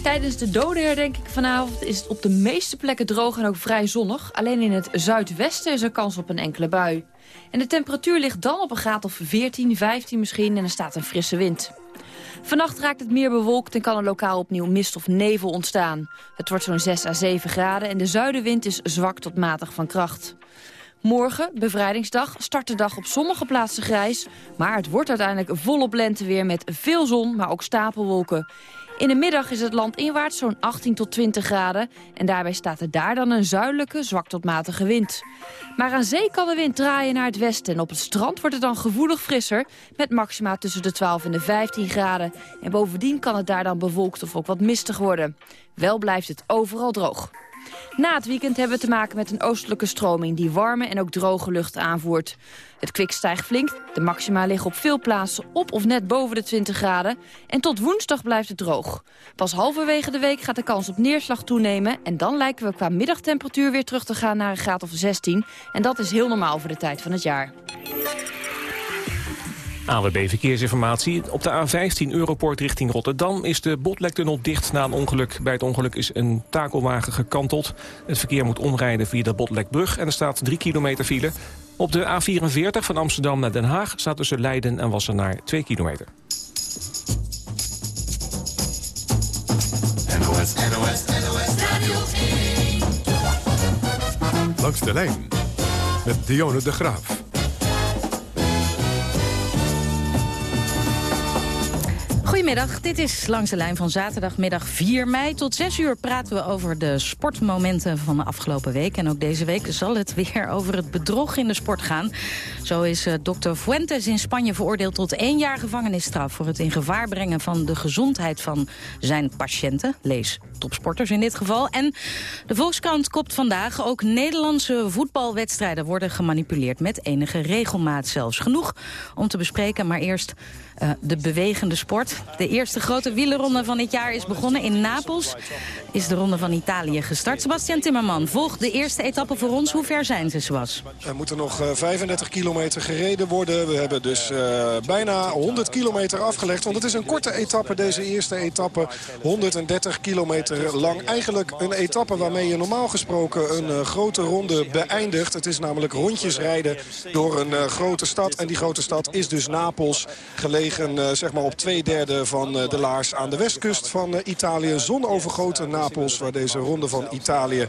Tijdens de dodenherdenking vanavond is het op de meeste plekken droog en ook vrij zonnig. Alleen in het zuidwesten is er kans op een enkele bui. En de temperatuur ligt dan op een graad of 14, 15 misschien en er staat een frisse wind. Vannacht raakt het meer bewolkt en kan er lokaal opnieuw mist of nevel ontstaan. Het wordt zo'n 6 à 7 graden en de zuidenwind is zwak tot matig van kracht. Morgen, bevrijdingsdag, start de dag op sommige plaatsen grijs... maar het wordt uiteindelijk volop lenteweer met veel zon, maar ook stapelwolken. In de middag is het land inwaarts zo'n 18 tot 20 graden... en daarbij staat er daar dan een zuidelijke, zwak tot matige wind. Maar aan zee kan de wind draaien naar het westen... en op het strand wordt het dan gevoelig frisser... met maxima tussen de 12 en de 15 graden. En bovendien kan het daar dan bewolkt of ook wat mistig worden. Wel blijft het overal droog. Na het weekend hebben we te maken met een oostelijke stroming... die warme en ook droge lucht aanvoert. Het kwik stijgt flink. De maxima liggen op veel plaatsen op of net boven de 20 graden. En tot woensdag blijft het droog. Pas halverwege de week gaat de kans op neerslag toenemen... en dan lijken we qua middagtemperatuur weer terug te gaan naar een graad of 16. En dat is heel normaal voor de tijd van het jaar. AWB Verkeersinformatie. Op de A15 Europoort richting Rotterdam is de Botlektunnel dicht na een ongeluk. Bij het ongeluk is een takelwagen gekanteld. Het verkeer moet omrijden via de Botlekbrug en er staat 3 kilometer file. Op de A44 van Amsterdam naar Den Haag staat tussen Leiden en Wassenaar 2 kilometer. NOS, NOS, NOS Radio 1. Langs de lijn met Dionne de Graaf. Goedemiddag, dit is Langs de Lijn van zaterdagmiddag 4 mei. Tot 6 uur praten we over de sportmomenten van de afgelopen week. En ook deze week zal het weer over het bedrog in de sport gaan. Zo is uh, dokter Fuentes in Spanje veroordeeld tot één jaar gevangenisstraf... voor het in gevaar brengen van de gezondheid van zijn patiënten. Lees topsporters in dit geval. En de Volkskrant kopt vandaag ook Nederlandse voetbalwedstrijden... worden gemanipuleerd met enige regelmaat zelfs. Genoeg om te bespreken, maar eerst uh, de bewegende sport. De eerste grote wielerronde van dit jaar is begonnen in Napels. Is de ronde van Italië gestart. Sebastian Timmerman volgt de eerste etappe voor ons. Hoe ver zijn ze, Swas? Er moeten nog eh, 35 kilometer gereden worden. We hebben dus eh, bijna 100 kilometer afgelegd. Want het is een korte etappe, deze eerste etappe. 130 kilometer lang. Eigenlijk een etappe waarmee je normaal gesproken een eh, grote ronde beëindigt. Het is namelijk rondjes rijden door een eh, grote stad. En die grote stad is dus Napels. Gelegen eh, zeg maar op twee derde van eh, de Laars aan de westkust van eh, Italië. Zonovergoten Napels, waar deze ronde van Italië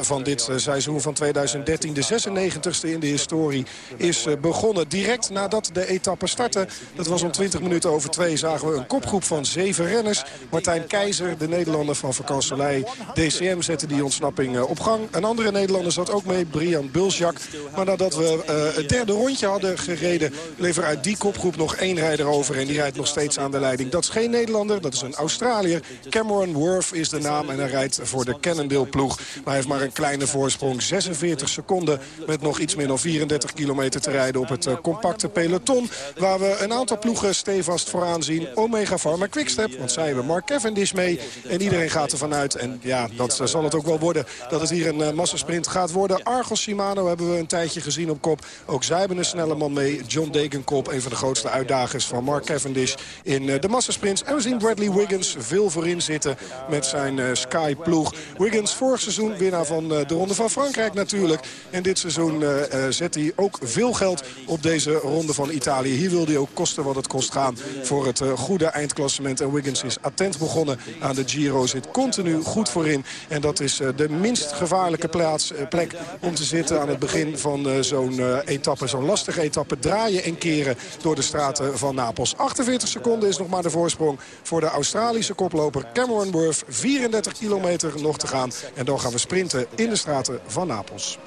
van dit seizoen van 2013... de 96e in de historie is begonnen. Direct nadat de etappe startte, dat was om 20 minuten over twee... zagen we een kopgroep van zeven renners. Martijn Keizer, de Nederlander van Vakansolei. DCM zette die ontsnapping op gang. Een andere Nederlander zat ook mee, Brian Bulsjak. Maar nadat we het derde rondje hadden gereden... er uit die kopgroep nog één rijder over. En die rijdt nog steeds aan de leiding. Dat is geen Nederlander, dat is een Australiër. Cameron Worth is de naam en hij rijdt voor de Cannondale-ploeg. Maar hij heeft maar een kleine voorsprong. 46 seconden met nog iets meer dan 34 kilometer te rijden... op het eh, compacte peloton. Waar we een aantal ploegen stevast vooraan zien. Omega Pharma Quickstep, want zij hebben Mark Cavendish mee. En iedereen gaat ervan uit. En ja, dat eh, zal het ook wel worden. Dat het hier een uh, massasprint gaat worden. Argos Shimano hebben we een tijdje gezien op kop. Ook zij hebben een snelle man mee. John Degenkop, een van de grootste uitdagers van Mark Cavendish in uh, de massasprints. En we zien Bradley Wiggins veel voorin zitten met zijn uh, Sky-ploeg. Wiggins vorig seizoen winnaar van uh, de Ronde van Frankrijk natuurlijk. En dit seizoen zet hij ook veel geld op deze Ronde van Italië. Hier wil hij ook kosten wat het kost gaan voor het goede eindklassement. En Wiggins is attent begonnen aan de Giro. Zit continu goed voorin. En dat is de minst gevaarlijke plaats, plek om te zitten aan het begin van zo'n etappe. Zo'n lastige etappe. Draaien en keren door de straten van Napels. 48 seconden is nog maar de voorsprong voor de Australische koploper Cameron Worth. 34 kilometer nog te gaan. En dan gaan we sprinten in de straten van Napels.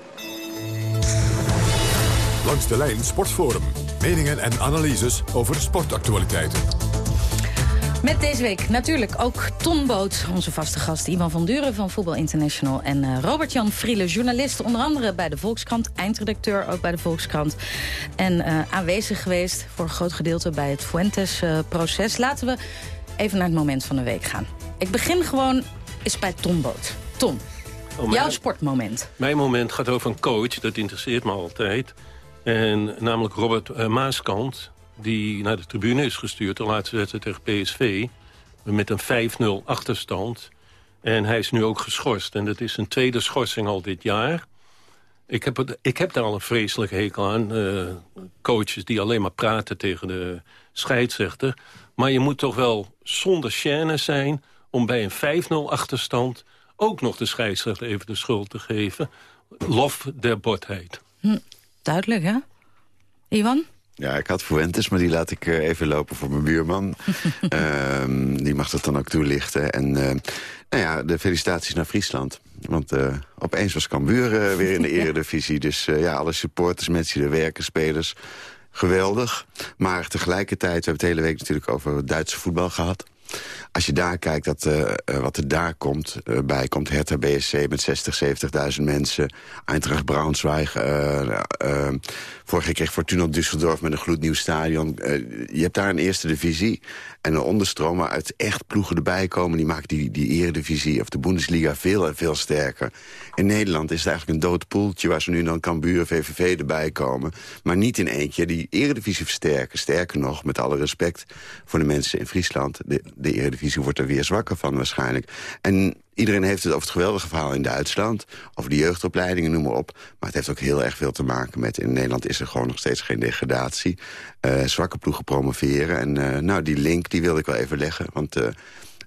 Langs de lijn Sportforum. Meningen en analyses over sportactualiteiten. Met deze week natuurlijk ook Ton Boot, onze vaste gast Ivan van Duren van Voetbal International. En uh, Robert-Jan Vriele, journalist onder andere bij de Volkskrant. Eindredacteur ook bij de Volkskrant. En uh, aanwezig geweest voor een groot gedeelte bij het Fuentes-proces. Uh, Laten we even naar het moment van de week gaan. Ik begin gewoon eens bij Ton Boot. Ton, oh, jouw sportmoment. Mijn moment gaat over een coach, dat interesseert me altijd. En namelijk Robert Maaskant, die naar de tribune is gestuurd... de laatste wedstrijd tegen PSV, met een 5-0 achterstand. En hij is nu ook geschorst. En dat is een tweede schorsing al dit jaar. Ik heb, ik heb daar al een vreselijke hekel aan. Uh, coaches die alleen maar praten tegen de scheidsrechter. Maar je moet toch wel zonder chaîne zijn... om bij een 5-0 achterstand ook nog de scheidsrechter even de schuld te geven. Lof der botheid. Hm, duidelijk, hè? Iwan? Ja, ik had Fuentes, maar die laat ik uh, even lopen voor mijn buurman. uh, die mag dat dan ook toelichten. En uh, nou ja, de felicitaties naar Friesland. Want uh, opeens was Cambuur weer in de eredivisie. Dus ja, alle supporters, mensen die er werken, spelers... Geweldig. Maar tegelijkertijd, we hebben het de hele week natuurlijk over Duitse voetbal gehad. Als je daar kijkt, dat, uh, uh, wat er daar komt, uh, bij komt Hertha BSC met 60, 70.000 mensen. Eintracht Braunschweig. vorige keer kreeg Fortuna Düsseldorf met een gloednieuw stadion. je hebt daar een eerste divisie en een onderstroom waaruit echt ploegen erbij komen. Die maken die, die eredivisie of de Bundesliga veel en veel sterker. In Nederland is het eigenlijk een dood poeltje waar ze nu dan Cambuur VVV erbij komen. Maar niet in keer die eredivisie versterken. Sterker nog, met alle respect voor de mensen in Friesland... de, de eredivisie wordt er weer zwakker van waarschijnlijk. En iedereen heeft het over het geweldige verhaal in Duitsland... over de jeugdopleidingen, noem maar op. Maar het heeft ook heel erg veel te maken met... in Nederland is er gewoon nog steeds geen degradatie. Uh, zwakke ploegen promoveren. En uh, nou, die link die wilde ik wel even leggen, want... Uh,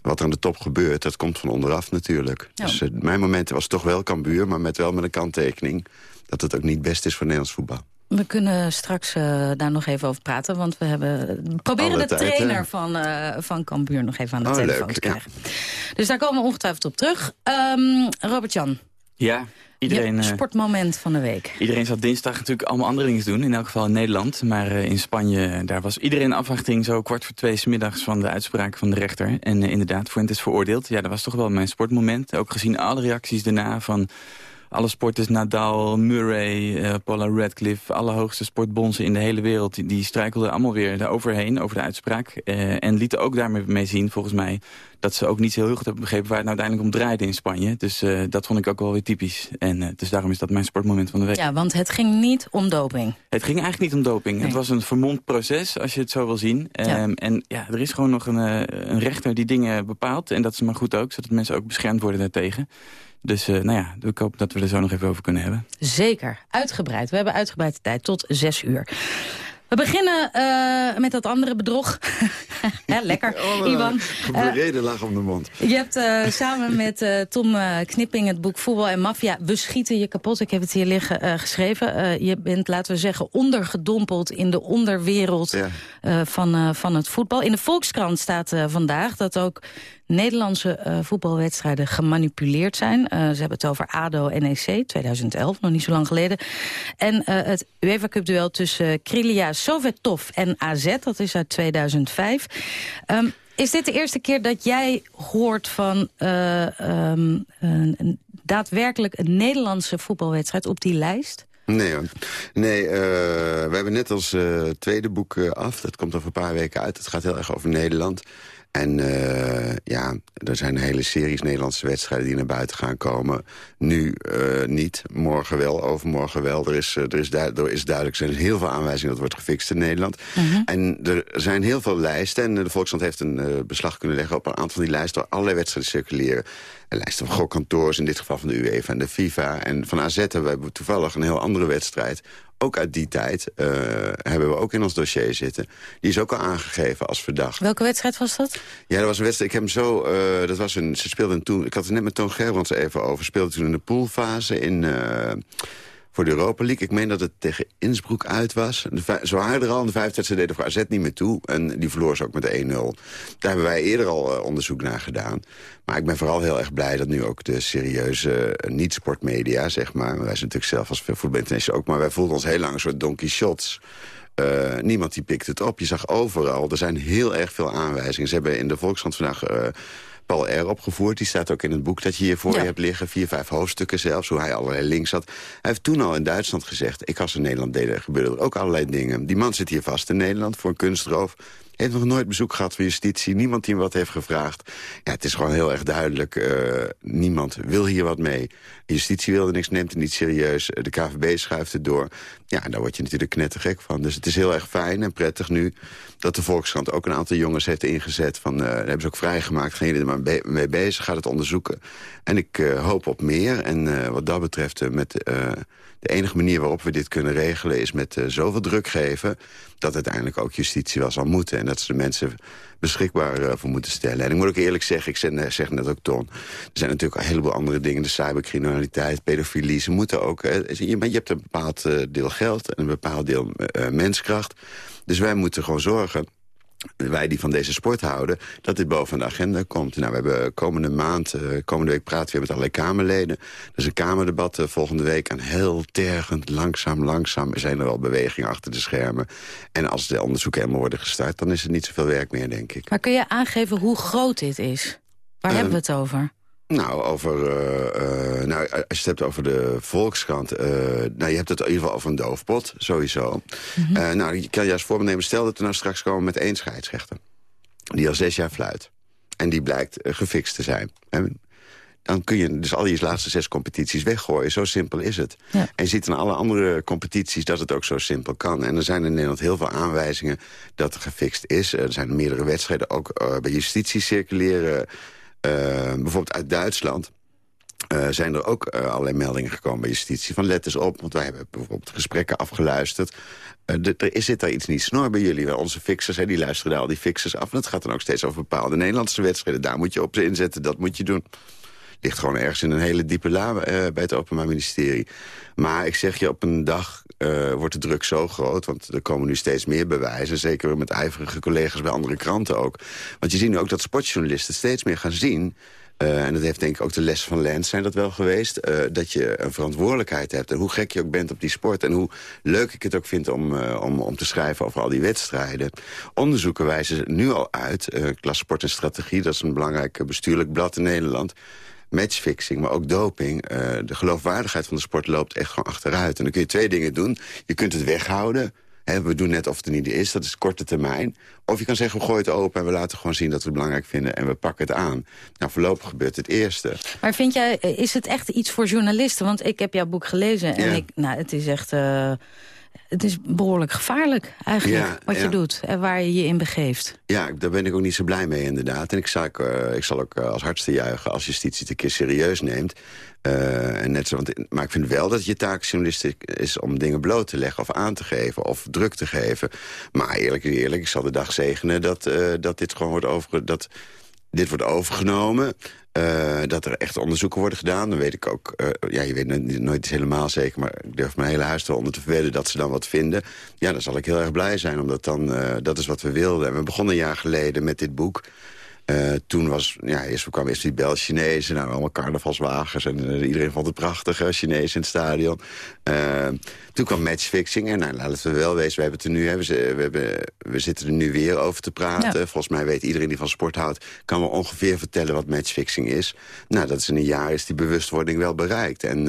wat er aan de top gebeurt, dat komt van onderaf natuurlijk. Ja. Dus mijn moment was toch wel Cambuur, maar met wel met een kanttekening... dat het ook niet best is voor Nederlands voetbal. We kunnen straks uh, daar nog even over praten. Want we hebben proberen Alle de tijd, trainer hè? van, uh, van Cambuur nog even aan de oh, telefoon leuk, te krijgen. Ja. Dus daar komen we ongetwijfeld op terug. Um, Robert-Jan. Ja, iedereen... Je sportmoment van de week. Iedereen zat dinsdag natuurlijk allemaal andere dingen doen. In elk geval in Nederland. Maar uh, in Spanje, daar was iedereen in afwachting... zo kwart voor twee 's middags van de uitspraak van de rechter. En inderdaad, Fuentes veroordeeld. Ja, dat was toch wel mijn sportmoment. Ook gezien alle reacties daarna van alle sporters, Nadal, Murray, eh, Paula Radcliffe... alle hoogste sportbonzen in de hele wereld... die, die strijkelden allemaal weer overheen over de uitspraak. eh, en lieten ook daarmee mee zien, volgens mij... dat ze ook niet zo heel goed hebben begrepen waar het nou uiteindelijk om draaide in Spanje. Dus eh, dat vond ik ook wel weer typisch. En dus daarom is dat mijn sportmoment van de week. Ja, want het ging niet om doping. Het ging eigenlijk niet om doping. Nee. Het was een vermomd proces, als je het zo wil zien. Ja. Ehm, en ja, er is gewoon nog een, een rechter die dingen bepaalt. En dat is maar goed ook, zodat mensen ook beschermd worden daartegen. Dus eh, nou ja, ik hoop dat we er zo nog even over kunnen hebben. Zeker, uitgebreid. We hebben uitgebreid de tijd tot zes uur. We beginnen eh, met dat andere bedrog. Hè, lekker, Ivan. Eh, De reden lag om de mond. je hebt eh, samen met eh, Tom eh, Knipping het boek Voetbal en Mafia... We schieten je kapot, ik heb het hier liggen eh, geschreven. Eh, je bent, laten we zeggen, ondergedompeld in de onderwereld eh, van, eh, van het voetbal. In de Volkskrant staat eh, vandaag dat ook Nederlandse eh, voetbalwedstrijden gemanipuleerd zijn. Eh, ze hebben het over ADO-NEC, 2011, nog niet zo lang geleden. En eh, het UEFA Cup duel tussen Krylia Sovetov en AZ, dat is uit 2005. Ehm, is dit de eerste keer dat jij hoort van eh, ehm, een, daadwerkelijk een Nederlandse voetbalwedstrijd op die lijst? Nee. Nee, we hebben net ons eh, tweede boek af. Dat komt over een paar weken uit. Het gaat heel erg over Nederland. En eh, ja, er zijn hele series Nederlandse wedstrijden die naar buiten gaan komen. Nu eh, niet, morgen wel, overmorgen wel. Er is, eh, er is, er is duidelijk, er zijn heel veel aanwijzingen dat wordt gefixt in Nederland. En er zijn heel veel lijsten. En de Volkskrant heeft een beslag kunnen leggen op een aantal van die lijsten... waar allerlei wedstrijden circuleren. Een lijst van gokkantoors, in dit geval van de UEFA en de FIFA. En van AZ hebben we toevallig een heel andere wedstrijd. Ook uit die tijd eh, hebben we ook in ons dossier zitten. Die is ook al aangegeven als verdacht. Welke wedstrijd was dat? Ja, dat was een wedstrijd. Ik heb hem zo. eh, dat was een. Ze speelden toen. Ik had het net met Toon Gerbrands even over. Speelde toen in de poolfase in. Voor de Europa League. Ik meen dat het tegen Innsbruck uit was. De Ze waren er al. En de vijfde deden voor AZ niet meer toe. En die verloor ze ook met 1-0. Daar hebben wij eerder al eh, onderzoek naar gedaan. Maar ik ben vooral heel erg blij dat nu ook de serieuze eh, niet-sportmedia, zeg maar... wij zijn natuurlijk zelf als Voetbal International ook... maar wij voelden ons heel lang een soort Don Quixotes... Eh, niemand die pikt het op. Je zag overal, er zijn heel erg veel aanwijzingen. Ze hebben in de Volkskrant vandaag Paul R. opgevoerd. Die staat ook in het boek dat je hier voor je hebt liggen. Vier, vijf hoofdstukken zelfs, hoe hij allerlei links had. Hij heeft toen al in Duitsland gezegd... ik als in Nederland deden, gebeurden er ook allerlei dingen. Die man zit hier vast in Nederland voor een kunstroof. Heeft nog nooit bezoek gehad van justitie. Niemand die hem wat heeft gevraagd. Ja, het is gewoon heel erg duidelijk. eh, niemand wil hier wat mee. Justitie wilde niks, neemt het niet serieus. De KVB schuift het door. Ja, daar word je natuurlijk knettergek van. Dus het is heel erg fijn en prettig nu... dat de Volkskrant ook een aantal jongens heeft ingezet. Van, eh, daar hebben ze ook vrijgemaakt. Gaan jullie er maar mee bezig, gaat het onderzoeken. En ik eh, hoop op meer. En eh, wat dat betreft, eh, met, eh, de enige manier waarop we dit kunnen regelen... is met eh, zoveel druk geven dat uiteindelijk ook justitie wel zal moeten. En dat ze de mensen beschikbaar eh, voor moeten stellen. En ik moet ook eerlijk zeggen, ik zeg, zeg net ook Ton... er zijn natuurlijk een heleboel andere dingen. De cybercriminaliteit, pedofilie. Ze moeten ook... eh, je, je hebt een bepaald deel geld en een bepaald deel menskracht. Dus wij moeten gewoon zorgen wij die van deze sport houden, dat dit boven de agenda komt. Nou, we hebben komende maand, eh, komende week praten we weer met allerlei Kamerleden. Er is een Kamerdebat eh, volgende week en heel tergend, langzaam, langzaam zijn er al bewegingen achter de schermen. En als de onderzoeken helemaal worden gestart, dan is er niet zoveel werk meer, denk ik. Maar kun je aangeven hoe groot dit is? Waar Eh, hebben we het over? Nou, over, eh, eh, nou, als je het hebt over de Volkskrant... eh, nou, je hebt het in ieder geval over een doofpot, sowieso. Eh, nou, je kan je als voorbeeld nemen... stel dat we nou straks komen met één scheidsrechter... die al zes jaar fluit. En die blijkt eh, gefixt te zijn. En dan kun je dus al je laatste zes competities weggooien. Zo simpel is het. En je ziet in alle andere competities dat het ook zo simpel kan. En er zijn in Nederland heel veel aanwijzingen dat er gefixt is. Er zijn meerdere wedstrijden ook eh, bij justitie circuleren... Eh, bijvoorbeeld uit Duitsland. eh, zijn er ook eh, allerlei meldingen gekomen bij justitie. Van let eens op, want wij hebben bijvoorbeeld gesprekken afgeluisterd. De- er zit daar iets niet snor bij jullie. Onze fixers, die luisteren daar al die fixers af. En het gaat dan ook steeds over bepaalde Nederlandse wedstrijden. Daar moet je op inzetten, dat moet je doen. Ligt gewoon ergens in een hele diepe la eh, bij het Openbaar Ministerie. Maar ik zeg je, op een dag eh, wordt de druk zo groot... want er komen nu steeds meer bewijzen... zeker met ijverige collega's bij andere kranten ook. Want je ziet nu ook dat sportjournalisten steeds meer gaan zien... eh, en dat heeft denk ik ook de les van Lens zijn dat wel geweest... dat je een verantwoordelijkheid hebt. En hoe gek je ook bent op die sport... en hoe leuk ik het ook vind om, om, om te schrijven over al die wedstrijden. Onderzoeken wijzen nu al uit, Klas Sport en Strategie... dat is een belangrijk bestuurlijk blad in Nederland... matchfixing, maar ook doping... eh, de geloofwaardigheid van de sport loopt echt gewoon achteruit. En dan kun je twee dingen doen. Je kunt het weghouden. Hè, we doen net of het er niet is, dat is korte termijn. Of je kan zeggen, we gooien het open en we laten gewoon zien dat we het belangrijk vinden... en we pakken het aan. Nou, voorlopig gebeurt het eerste. Maar vind jij, eh, is het echt iets voor journalisten? Want ik heb jouw boek gelezen en Ja. ik, nou, het is echt... eh, het is behoorlijk gevaarlijk eigenlijk, Ja, wat je doet en waar je je in begeeft. Ja, daar ben ik ook niet zo blij mee inderdaad. En ik zal, ook, eh, ik zal ook eh, als hardste juichen als justitie het een keer serieus neemt. Eh, en net zo, want, maar ik vind wel dat je taak journalistiek is om dingen bloot te leggen... of aan te geven of druk te geven. Maar eerlijk is eerlijk, ik zal de dag zegenen dat, dat dit gewoon wordt over... Dat, dit wordt overgenomen. Eh, dat er echt onderzoeken worden gedaan. Dan weet ik ook, eh, ja, je weet nooit, helemaal zeker... maar ik durf mijn hele huis er onder te verwedden dat ze dan wat vinden. Ja, dan zal ik heel erg blij zijn, omdat dan, eh, dat is wat we wilden. En we begonnen een jaar geleden met dit boek. Eh, toen was, ja, eerst kwam eerst die bel Chinezen, nou, allemaal carnavalswagens. En eh, iedereen vond het prachtig, hè, Chinees in het stadion. Eh, toen kwam matchfixing. En nou, laten we wel wezen, we, hebben het er nu, hè, we, hebben, we zitten er nu weer over te praten. Ja. Volgens mij weet iedereen die van sport houdt... kan wel ongeveer vertellen wat matchfixing is. Nou, dat is in een jaar is die bewustwording wel bereikt. En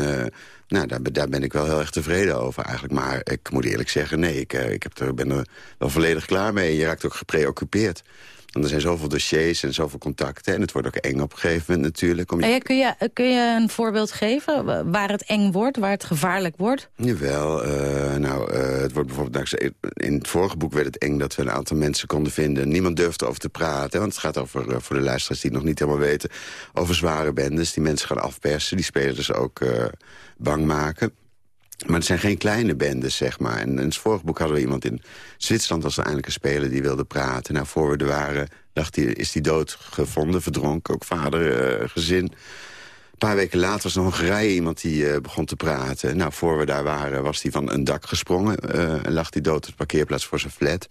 nou, daar, ben- daar ben ik wel heel erg tevreden over eigenlijk. Maar ik moet eerlijk zeggen, nee, ik, ik heb er, ben er wel volledig klaar mee. Je raakt ook gepreoccupeerd. Want er zijn zoveel dossiers en zoveel contacten. En het wordt ook eng op een gegeven moment natuurlijk. Om je ja, kun, je, kun je een voorbeeld geven wa- waar het eng wordt, waar het gevaarlijk wordt? Jawel, eh, nou, eh, het wordt bijvoorbeeld... nou, in het vorige boek werd het eng dat we een aantal mensen konden vinden. Niemand durfde over te praten, want het gaat over, eh, voor de luisteraars die het nog niet helemaal weten... over zware bendes, die mensen gaan afpersen, die spelers ook eh, bang maken. Maar het zijn geen kleine bendes, zeg maar. En in het vorige boek hadden we iemand in Zwitserland... was er eindelijk een speler die wilde praten. Nou, voor we er waren, dacht hij, is die dood gevonden, verdronken. Ook vader, eh, gezin. Een paar weken later was er nog Hongarije iemand die eh, begon te praten. Nou, voor we daar waren was hij van een dak gesprongen. eh, en lag hij dood op de parkeerplaats voor zijn flat.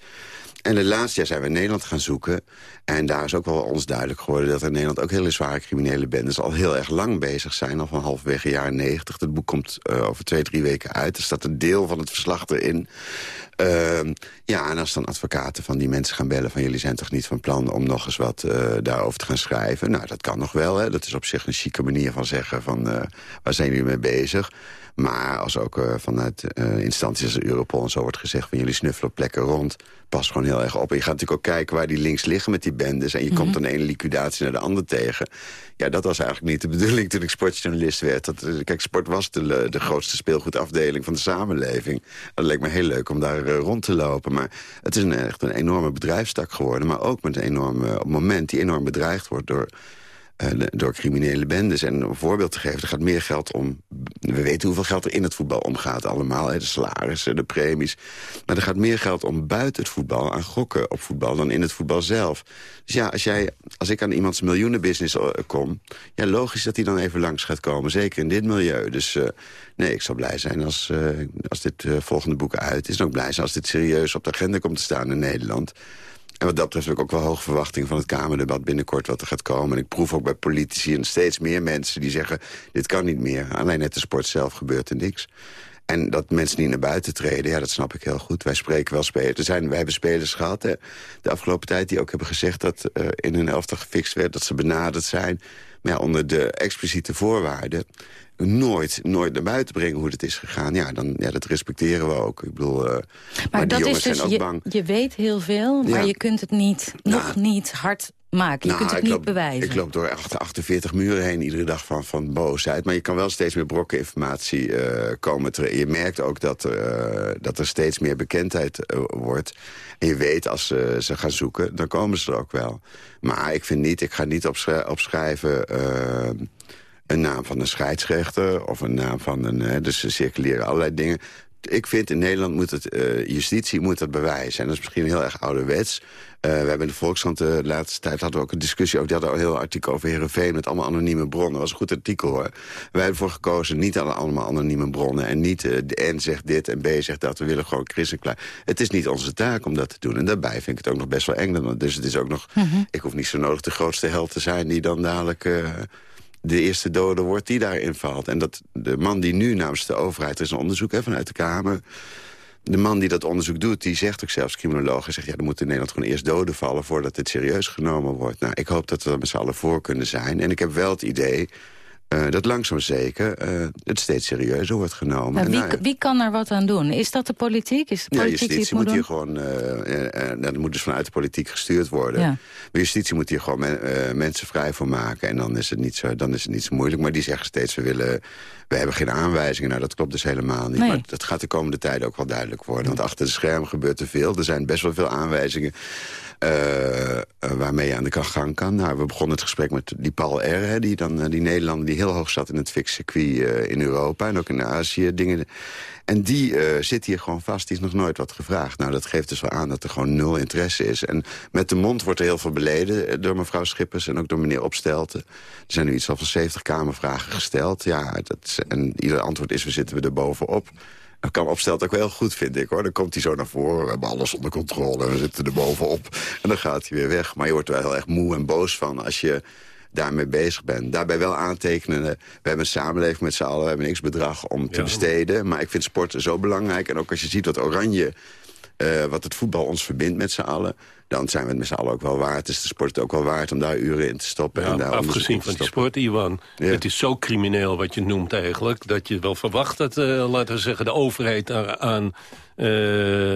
En het laatste jaar zijn we in Nederland gaan zoeken. En daar is ook wel ons duidelijk geworden... dat er in Nederland ook hele zware criminele bendes... al heel erg lang bezig zijn, al van halverwege jaren negentig. Het boek komt eh, over twee, drie weken uit. Er staat een deel van het verslag erin. Ehm, ja, en als dan advocaten van die mensen gaan bellen... van jullie zijn toch niet van plan om nog eens wat eh, daarover te gaan schrijven? Nou, dat kan nog wel. Hè. Dat is op zich een chique manier van zeggen van... eh, waar zijn jullie mee bezig? Maar als ook eh, vanuit eh, instanties als Europol en zo wordt gezegd... van jullie snuffelen op plekken rond, pas gewoon heel erg op. En je gaat natuurlijk ook kijken waar die links liggen met die bendes... en je komt dan de ene liquidatie naar de andere tegen. Ja, dat was eigenlijk niet de bedoeling toen ik sportjournalist werd. Dat, eh, kijk, sport was de, de grootste speelgoedafdeling van de samenleving. Het leek me heel leuk om daar rond te lopen. Maar het is een, echt een enorme bedrijfstak geworden. Maar ook met een enorme, op het moment die enorm bedreigd wordt... door door criminele bendes. En om een voorbeeld te geven, er gaat meer geld om... We weten hoeveel geld er in het voetbal omgaat allemaal. De salarissen, de premies. Maar er gaat meer geld om buiten het voetbal... aan gokken op voetbal dan in het voetbal zelf. Dus ja, als, jij, als ik aan iemands miljoenenbusiness eh, kom... ja, logisch dat hij dan even langs gaat komen. Zeker in dit milieu. Dus eh, nee, ik zal blij zijn als, eh, als dit eh, volgende boek uit is. En ook blij zijn als dit serieus op de agenda komt te staan in Nederland... En wat dat betreft heb ik ook wel hoge verwachtingen van het Kamerdebat binnenkort wat er gaat komen. En ik proef ook bij politici en steeds meer mensen die zeggen... dit kan niet meer. Alleen net de sport zelf gebeurt er niks. En dat mensen niet naar buiten treden, ja, dat snap ik heel goed. Wij spreken wel spelers. Er zijn, wij hebben spelers gehad hè, de afgelopen tijd die ook hebben gezegd... dat eh, in hun elftal gefixt werd, dat ze benaderd zijn. Maar onder de expliciete voorwaarden nooit, nooit naar buiten brengen hoe het is gegaan. Ja, dan, ja dat respecteren we ook. Ik bedoel, eh, maar, Maar, die dat jongens is dus, zijn ook je, bang. je weet heel veel, maar Ja. je kunt het niet, nog niet hard maken. Je kunt het Nou, niet loop, bewijzen. Ik loop door achter 48 muren heen iedere dag van, van boosheid. Maar je kan wel steeds meer brokken informatie eh, komen. Te, je merkt ook dat, eh, dat er steeds meer bekendheid wordt. En je weet als ze, ze gaan zoeken, dan komen ze er ook wel. Maar ik vind niet, ik ga niet opschri- opschrijven... eh, een naam van een scheidsrechter of een naam van een... eh, dus ze circuleren allerlei dingen. Ik vind in Nederland moet het, eh, justitie moet dat bewijzen. En dat is misschien heel erg ouderwets. Eh, we hebben in de Volkskrant de laatste tijd hadden we ook een discussie over. Die hadden al een heel artikel over Heerenveen met allemaal anonieme bronnen. Dat was een goed artikel hoor. Wij hebben ervoor gekozen niet alle- allemaal anonieme bronnen. En niet eh, de N zegt dit en B zegt dat. We willen gewoon Chris klaar. Het is niet onze taak om dat te doen. En daarbij vind ik het ook nog best wel eng. Dan- Dus het is ook nog... Ik hoef niet zo nodig de grootste held te zijn die dan dadelijk... de eerste dode wordt die daarin valt. En dat de man die nu namens de overheid... er is een onderzoek hè, vanuit de Kamer... De man die dat onderzoek doet, die zegt ook zelfs criminoloog... hij zegt, ja, er moeten in Nederland gewoon eerst doden vallen... voordat dit serieus genomen wordt. Nou, ik hoop dat we er met z'n allen voor kunnen zijn. En ik heb wel het idee eh, dat langzaam zeker eh, het steeds serieuzer wordt genomen. En wie, nou ja, wie kan er wat aan doen? Is dat de politiek? Is de ja, politiek het justitie moet moet hier gewoon... eh, dat moet dus vanuit de politiek gestuurd worden. Ja. Maar justitie moet hier gewoon men- mensen vrij voor maken. En dan is, het niet zo, dan is het niet zo moeilijk. Maar die zeggen steeds, we, willen, we hebben geen aanwijzingen. Nou, dat klopt dus helemaal niet. Nee. Maar dat gaat de komende tijd ook wel duidelijk worden. Want achter de schermen gebeurt er veel. Er zijn best wel veel aanwijzingen... eh, eh, waarmee je aan de gang kan. Nou, we begonnen het gesprek met die Paul R. Hè, die, dan, eh, die Nederlander die heel hoog zat in het fixcircuit in Europa... en ook in Azië dingen... En die zit hier gewoon vast, die is nog nooit wat gevraagd. Nou, dat geeft dus wel aan dat er gewoon nul interesse is. En met de mond wordt er heel veel beleden door mevrouw Schippers... en ook door meneer Opstelten. Er zijn nu iets van 70 kamervragen gesteld. Ja, dat, en ieder antwoord is, we zitten we er bovenop. Dat kan Opstelten ook wel heel goed, vind ik, hoor. Dan komt hij zo naar voren, we hebben alles onder controle... we zitten er bovenop en dan gaat hij weer weg. Maar je wordt er wel heel erg moe en boos van als je daarmee bezig bent. Daarbij wel aantekenen, we hebben een samenleving met z'n allen... we hebben niks bedrag om te Ja. besteden. Maar ik vind sport zo belangrijk. En ook als je ziet wat oranje, eh, wat het voetbal ons verbindt met z'n allen... dan zijn we het met z'n allen ook wel waard. Is de sport ook wel waard om daar uren in te stoppen. Ja, en daar onderzoek afgezien van die sport, Iwan. Het is zo crimineel wat je noemt eigenlijk... dat je wel verwacht dat, eh, laten we zeggen, de overheid daar, aan, eh,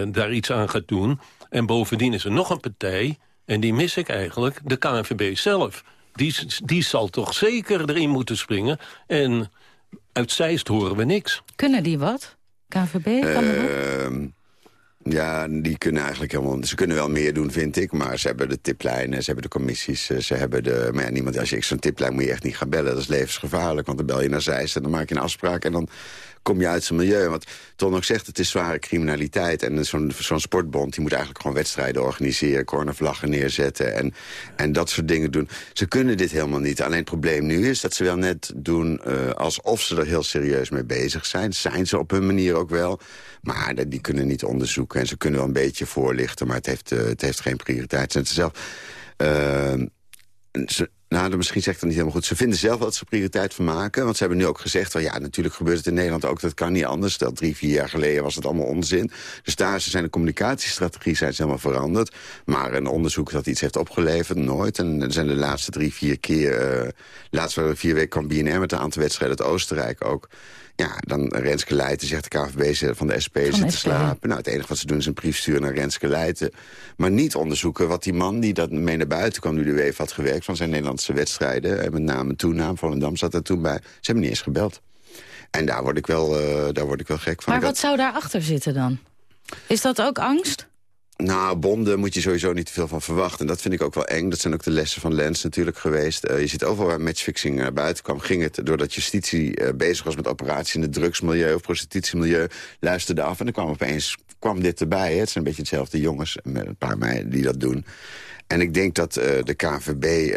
daar iets aan gaat doen. En bovendien is er nog een partij, en die mis ik eigenlijk, de KNVB zelf. Die, die zal toch zeker erin moeten springen. En uit Zeist horen we niks. Kunnen die wat? KVB? Kan er wat? Ehm, ja, die kunnen eigenlijk helemaal... Ze kunnen wel meer doen, vind ik. Maar ze hebben de tiplijnen, ze hebben de commissies. eh, Ze hebben de... Maar ja, niemand, als je zo'n tiplijn moet je echt niet gaan bellen. Dat is levensgevaarlijk, want dan bel je naar Zeist... en dan maak je een afspraak en dan kom je uit zijn milieu. Want Ton ook zegt, het is zware criminaliteit. En zo'n zo'n sportbond die moet eigenlijk gewoon wedstrijden organiseren... cornervlaggen neerzetten en, en dat soort dingen doen. Ze kunnen dit helemaal niet. Alleen het probleem nu is dat ze wel net doen... eh, alsof ze er heel serieus mee bezig zijn. Zijn ze op hun manier ook wel. Maar die kunnen niet onderzoeken. En ze kunnen wel een beetje voorlichten, maar het heeft, eh, het heeft geen prioriteit. Ze zelf... eh, ze, nou, dat misschien zegt dat niet helemaal goed. Ze vinden zelf dat ze prioriteit van maken. Want ze hebben nu ook gezegd, ja, natuurlijk gebeurt het in Nederland ook. Dat kan niet anders. Dat drie, vier jaar geleden was het allemaal onzin. Dus daar zijn de communicatiestrategie zijn helemaal veranderd. Maar een onderzoek dat iets heeft opgeleverd, nooit. En er zijn de laatste drie, vier keer... er vier weken kwam BNR met een aantal wedstrijden uit Oostenrijk ook. Ja, dan Renske Leijten zegt de KVB van de SP zit te slapen. Nou, het enige wat ze doen is een brief sturen naar Renske Leijten. Maar niet onderzoeken wat die man die dat mee naar buiten kwam... nu de WEF had gewerkt van zijn Nederlandse wedstrijden... en met name en toenaam, Volendam zat er toen bij. Ze hebben niet eens gebeld. En daar word ik wel, eh, daar word ik wel gek van. Maar wat had- zou daarachter zitten dan? Is dat ook angst? Nou, bonden moet je sowieso niet te veel van verwachten. En dat vind ik ook wel eng. Dat zijn ook de lessen van Lens natuurlijk geweest. Eh, je ziet overal waar matchfixing naar buiten kwam... ging het doordat justitie eh, bezig was met operaties in het drugsmilieu... of prostitutiemilieu, luisterde af. En dan kwam opeens kwam dit erbij. Hè. Het zijn een beetje hetzelfde jongens, met een paar meiden die dat doen. En ik denk dat eh, de KVB...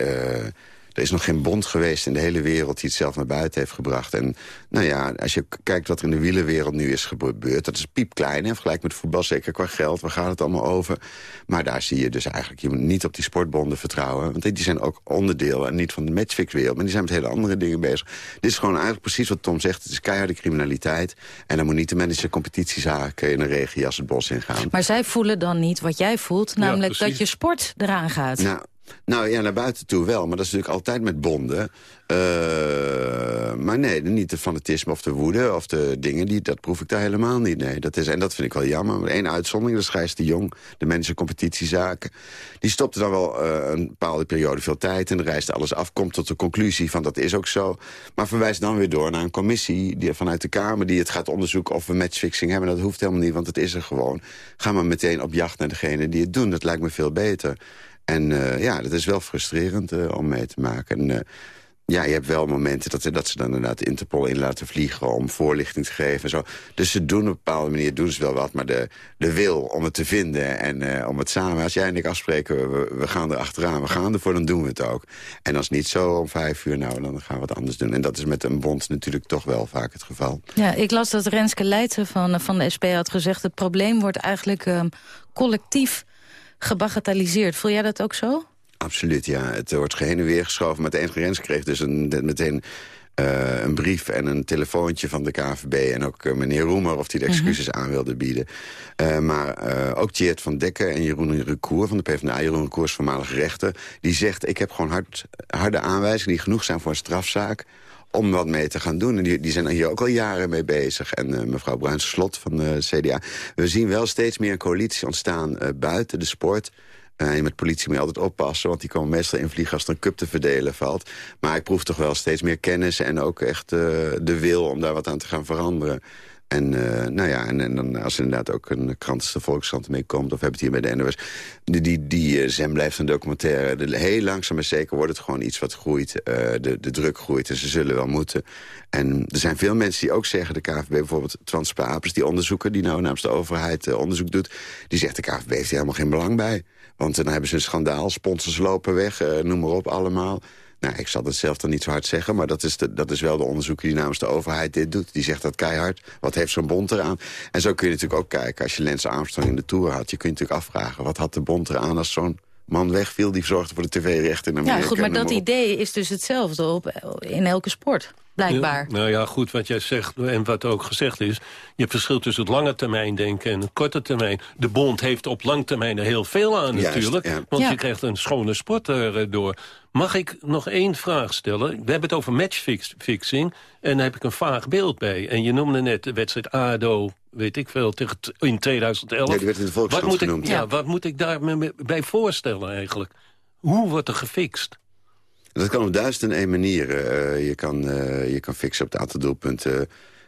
er is nog geen bond geweest in de hele wereld die het zelf naar buiten heeft gebracht. En nou ja, als je kijkt wat er in de wielerwereld nu is gebeurd... dat is piepklein, hè, vergelijk met voetbal, zeker qua geld. Waar gaat het allemaal over? Maar daar zie je dus eigenlijk, je moet niet op die sportbonden vertrouwen. Want die zijn ook onderdeel, en niet van de matchfix-wereld... maar die zijn met hele andere dingen bezig. Dit is gewoon eigenlijk precies wat Tom zegt. Het is keiharde criminaliteit. En dan moet niet de manager competitiezaken in een regenjas het bos ingaan. Maar zij voelen dan niet wat jij voelt, namelijk dat je sport eraan gaat. Nou, nou ja, naar buiten toe wel. Maar dat is natuurlijk altijd met bonden. Eh, maar nee, niet de fanatisme of de woede of de dingen. Die, dat proef ik daar helemaal niet. Nee, dat is, en dat vind ik wel jammer. Één uitzondering, dat is de Jong. De manager competitiezaken. Die stopte dan wel eh, een bepaalde periode veel tijd. En reisde alles af. Komt tot de conclusie van dat is ook zo. Maar verwijst dan weer door naar een commissie die, vanuit de Kamer... die het gaat onderzoeken of we matchfixing hebben. Dat hoeft helemaal niet, want het is er gewoon. Ga maar meteen op jacht naar degene die het doen. Dat lijkt me veel beter. En eh, ja, dat is wel frustrerend eh, om mee te maken. En, eh, ja, je hebt wel momenten dat, dat ze dan inderdaad Interpol in laten vliegen... om voorlichting te geven en zo. Dus ze doen op een bepaalde manier doen ze wel wat. Maar de, de wil om het te vinden en om het samen... als jij en ik afspreken, we, we gaan er achteraan, we gaan ervoor, dan doen we het ook. En als niet zo om vijf uur, nou, dan gaan we wat anders doen. En dat is met een bond natuurlijk toch wel vaak het geval. Ja, ik las dat Renske Leijten van, van de SP had gezegd... het probleem wordt eigenlijk ehm, collectief gebagatelliseerd. Voel jij dat ook zo? Absoluut, ja. Het wordt geheen en weer geschoven. Maar de enige grens kreeg dus een, meteen eh, een brief en een telefoontje van de KVB... en ook eh, meneer Roemer of hij de excuses aan wilde bieden. Eh, maar ook Tjeerd van Dekker en Jeroen Recour van de PvdA... Jeroen Recour is voormalig rechter, die zegt... ik heb gewoon hard, harde aanwijzingen die genoeg zijn voor een strafzaak om wat mee te gaan doen. En die, die zijn hier ook al jaren mee bezig. En uh, mevrouw Bruins-Slot van de CDA. We zien wel steeds meer een coalitie ontstaan uh, buiten de sport... Uh, met politie moet je altijd oppassen, want die komen meestal invliegen als er een cup te verdelen valt. Maar ik proef toch wel steeds meer kennis en ook echt de wil om daar wat aan te gaan veranderen. En, uh, nou ja, en, dan als er inderdaad ook een krant als de Volkskrant mee komt... of we hebben het hier bij de NOS... die, die, die uh, Zem blijft een documentaire. De, heel langzaam en zeker wordt het gewoon iets wat groeit. Uh, de, de druk groeit en ze zullen wel moeten. En er zijn veel mensen die ook zeggen... de KVB bijvoorbeeld, Papers, die onderzoeker... die nou namens de overheid onderzoek doet... die zegt de KVB heeft hier helemaal geen belang bij. Want dan hebben ze een schandaal, sponsors lopen weg, noem maar op allemaal... Nou, ik zal het zelf dan niet zo hard zeggen... maar dat is, de, dat is wel de onderzoeker die namens de overheid dit doet. Die zegt dat keihard. Wat heeft zo'n bond eraan? En zo kun je natuurlijk ook kijken. Als je Lance Armstrong in de Tour had... je kunt natuurlijk afvragen... wat had de bond eraan als zo'n man wegviel... die zorgde voor de tv-rechten in Amerika. Ja, goed, maar dat idee is dus hetzelfde op, in elke sport. Blijkbaar. Ja, nou ja, goed, wat jij zegt en wat ook gezegd is... je hebt verschil tussen het lange termijn denken en het korte termijn. De bond heeft op lang termijn er heel veel aan Juist, natuurlijk. ja. Want Ja. je krijgt een schone sport erdoor. Mag ik nog één vraag stellen? We hebben het over matchfixing en daar heb ik een vaag beeld bij. En je noemde net de wedstrijd ADO, weet ik veel, tegen in 2011. Ja, die werd in de Volkskrant wat moet ik, genoemd. Ja, Ja. wat moet ik daar me- me- bij voorstellen eigenlijk? Hoe wordt er gefixt? Dat kan op duizend en één manieren. Eh, je, kan, eh, je kan fixen op het aantal doelpunten eh,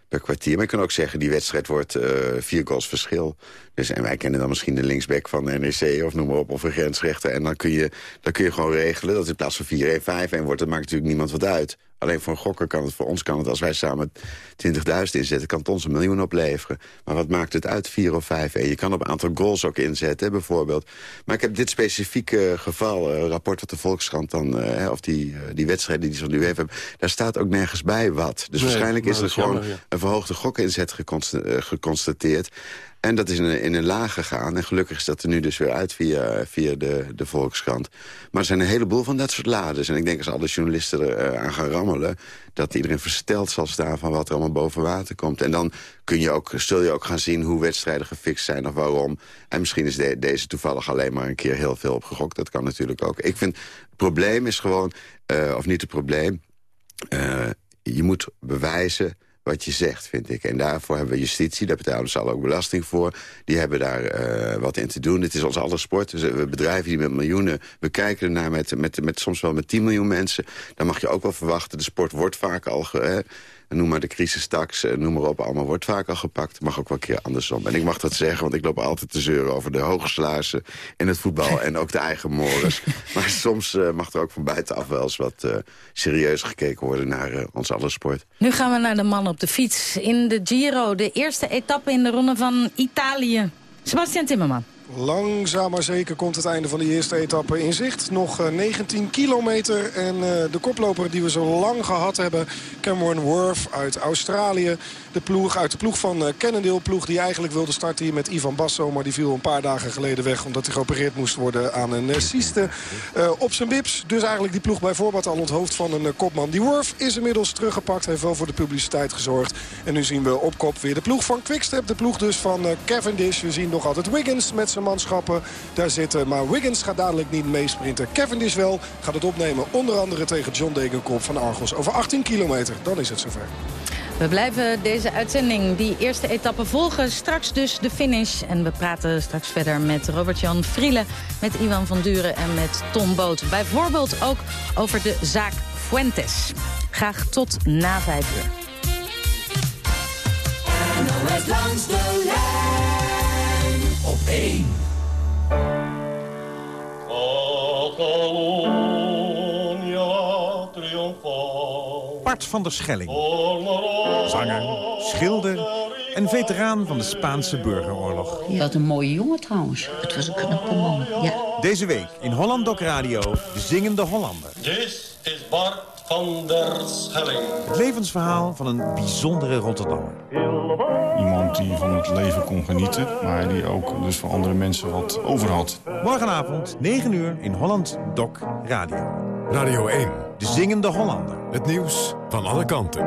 per kwartier. Maar je kan ook zeggen, die wedstrijd wordt eh, vier goals verschil. Dus, en wij kennen dan misschien de linksback van de NEC of noem maar op, of een grensrechter. En dan kun je, dan kun je gewoon regelen dat in plaats van 4-1, 5-1 wordt. Dat maakt natuurlijk niemand wat uit. Alleen voor een gokker kan het, voor ons kan het, als wij samen 20.000 inzetten, kan het ons een miljoen opleveren. Maar wat maakt het uit, 4 of 5 1 Je kan op een aantal goals ook inzetten, bijvoorbeeld. Maar ik heb dit specifieke geval, eh, rapport wat de Volkskrant dan, eh, of die, eh, die wedstrijden die ze UEFA hebben, daar staat ook nergens bij wat. Dus Nee, waarschijnlijk nou, is dat er is gewoon jammer, ja. een verhoogde gokinzet geconsta- geconstateerd. En dat is in een, in een laag gegaan. En gelukkig is dat er nu dus weer uit via, via de, de Volkskrant. Maar er zijn een heleboel van dat soort lades. En ik denk als alle journalisten er eh, aan gaan rammelen... dat iedereen versteld zal staan van wat er allemaal boven water komt. En dan kun je ook, zul je ook gaan zien hoe wedstrijden gefixt zijn of waarom. En misschien is de- deze toevallig alleen maar een keer heel veel opgegokt. Dat kan natuurlijk ook. Ik vind, het probleem is gewoon, eh, of niet het probleem... eh, je moet bewijzen wat je zegt, vind ik. En daarvoor hebben we justitie, daar betalen ze al ook belasting voor. Die hebben daar eh, wat in te doen. Het is ons alle sport. Dus, eh, we bedrijven die met miljoenen... We kijken ernaar met, met, met, soms wel met 10 miljoen mensen. Dan mag je ook wel verwachten. De sport wordt vaak al... Ge, noem maar de crisistax, eh, noem maar op. Allemaal wordt vaak al gepakt. Mag ook wel een keer andersom. En ik mag dat zeggen, want ik loop altijd te zeuren... over de hoge salarissen in het voetbal en ook de eigen mores. Maar soms eh, mag er ook van buitenaf wel eens wat eh serieus gekeken worden... naar eh, ons alle sport. Nu gaan we naar de man op de fiets. In de Giro, de eerste etappe in de ronde van Italië. Sebastian Timmerman. Langzaam maar zeker komt het einde van de eerste etappe in zicht. Nog eh, 19 kilometer en eh, de koploper die we zo lang gehad hebben... Cameron Worth uit Australië. De ploeg uit de ploeg van eh, Cannondale. Ploeg die eigenlijk wilde starten hier met Ivan Basso... maar die viel een paar dagen geleden weg... omdat hij geopereerd moest worden aan een eh, cyste eh, op zijn bips. Dus eigenlijk die ploeg bij voorbaat al onthoofd van een eh, kopman. Die Worth is inmiddels teruggepakt. Heeft wel voor de publiciteit gezorgd. En nu zien we op kop weer de ploeg van Quickstep. De ploeg dus van eh, Cavendish. We zien nog altijd Wiggins met zijn manschappen daar zitten. Maar Wiggins gaat dadelijk niet meesprinten. Cavendish wel. Gaat het opnemen onder andere tegen John Degenkolb van Argos. Over 18 kilometer. Dan is het zover. We blijven deze uitzending, die eerste etappe volgen. Straks dus de finish. En we praten straks verder met Robert-Jan Vrielen, met Iwan van Duren en met Tom Boot. Bijvoorbeeld ook over de zaak Fuentes. Graag tot na vijf uur. NOS langs de lijn op 1. Bart van der Schelling. Zanger, schilder en veteraan van de Spaanse burgeroorlog. Je had een mooie jongen trouwens. Het was een knappe man, ja. Deze week in Holland Doc Radio, de zingende Hollander. Dit is Bart van der Schelling. Het levensverhaal van een bijzondere Rotterdammer. Iemand die van het leven kon genieten, maar die ook dus voor andere mensen wat over had. Morgenavond, 9 uur in Holland Doc Radio. Radio 1. De zingende Hollander. Het nieuws van alle kanten.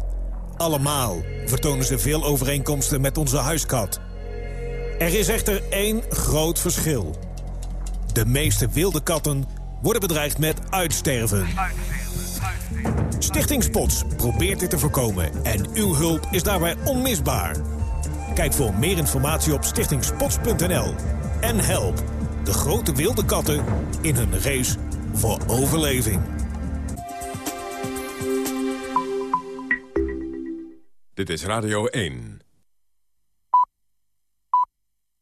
Allemaal vertonen ze veel overeenkomsten met onze huiskat. Er is echter één groot verschil. De meeste wilde katten worden bedreigd met uitsterven. Stichting Spots probeert dit te voorkomen en uw hulp is daarbij onmisbaar. Kijk voor meer informatie op stichtingspots.nl en help de grote wilde katten in hun race voor overleving. Dit is Radio 1.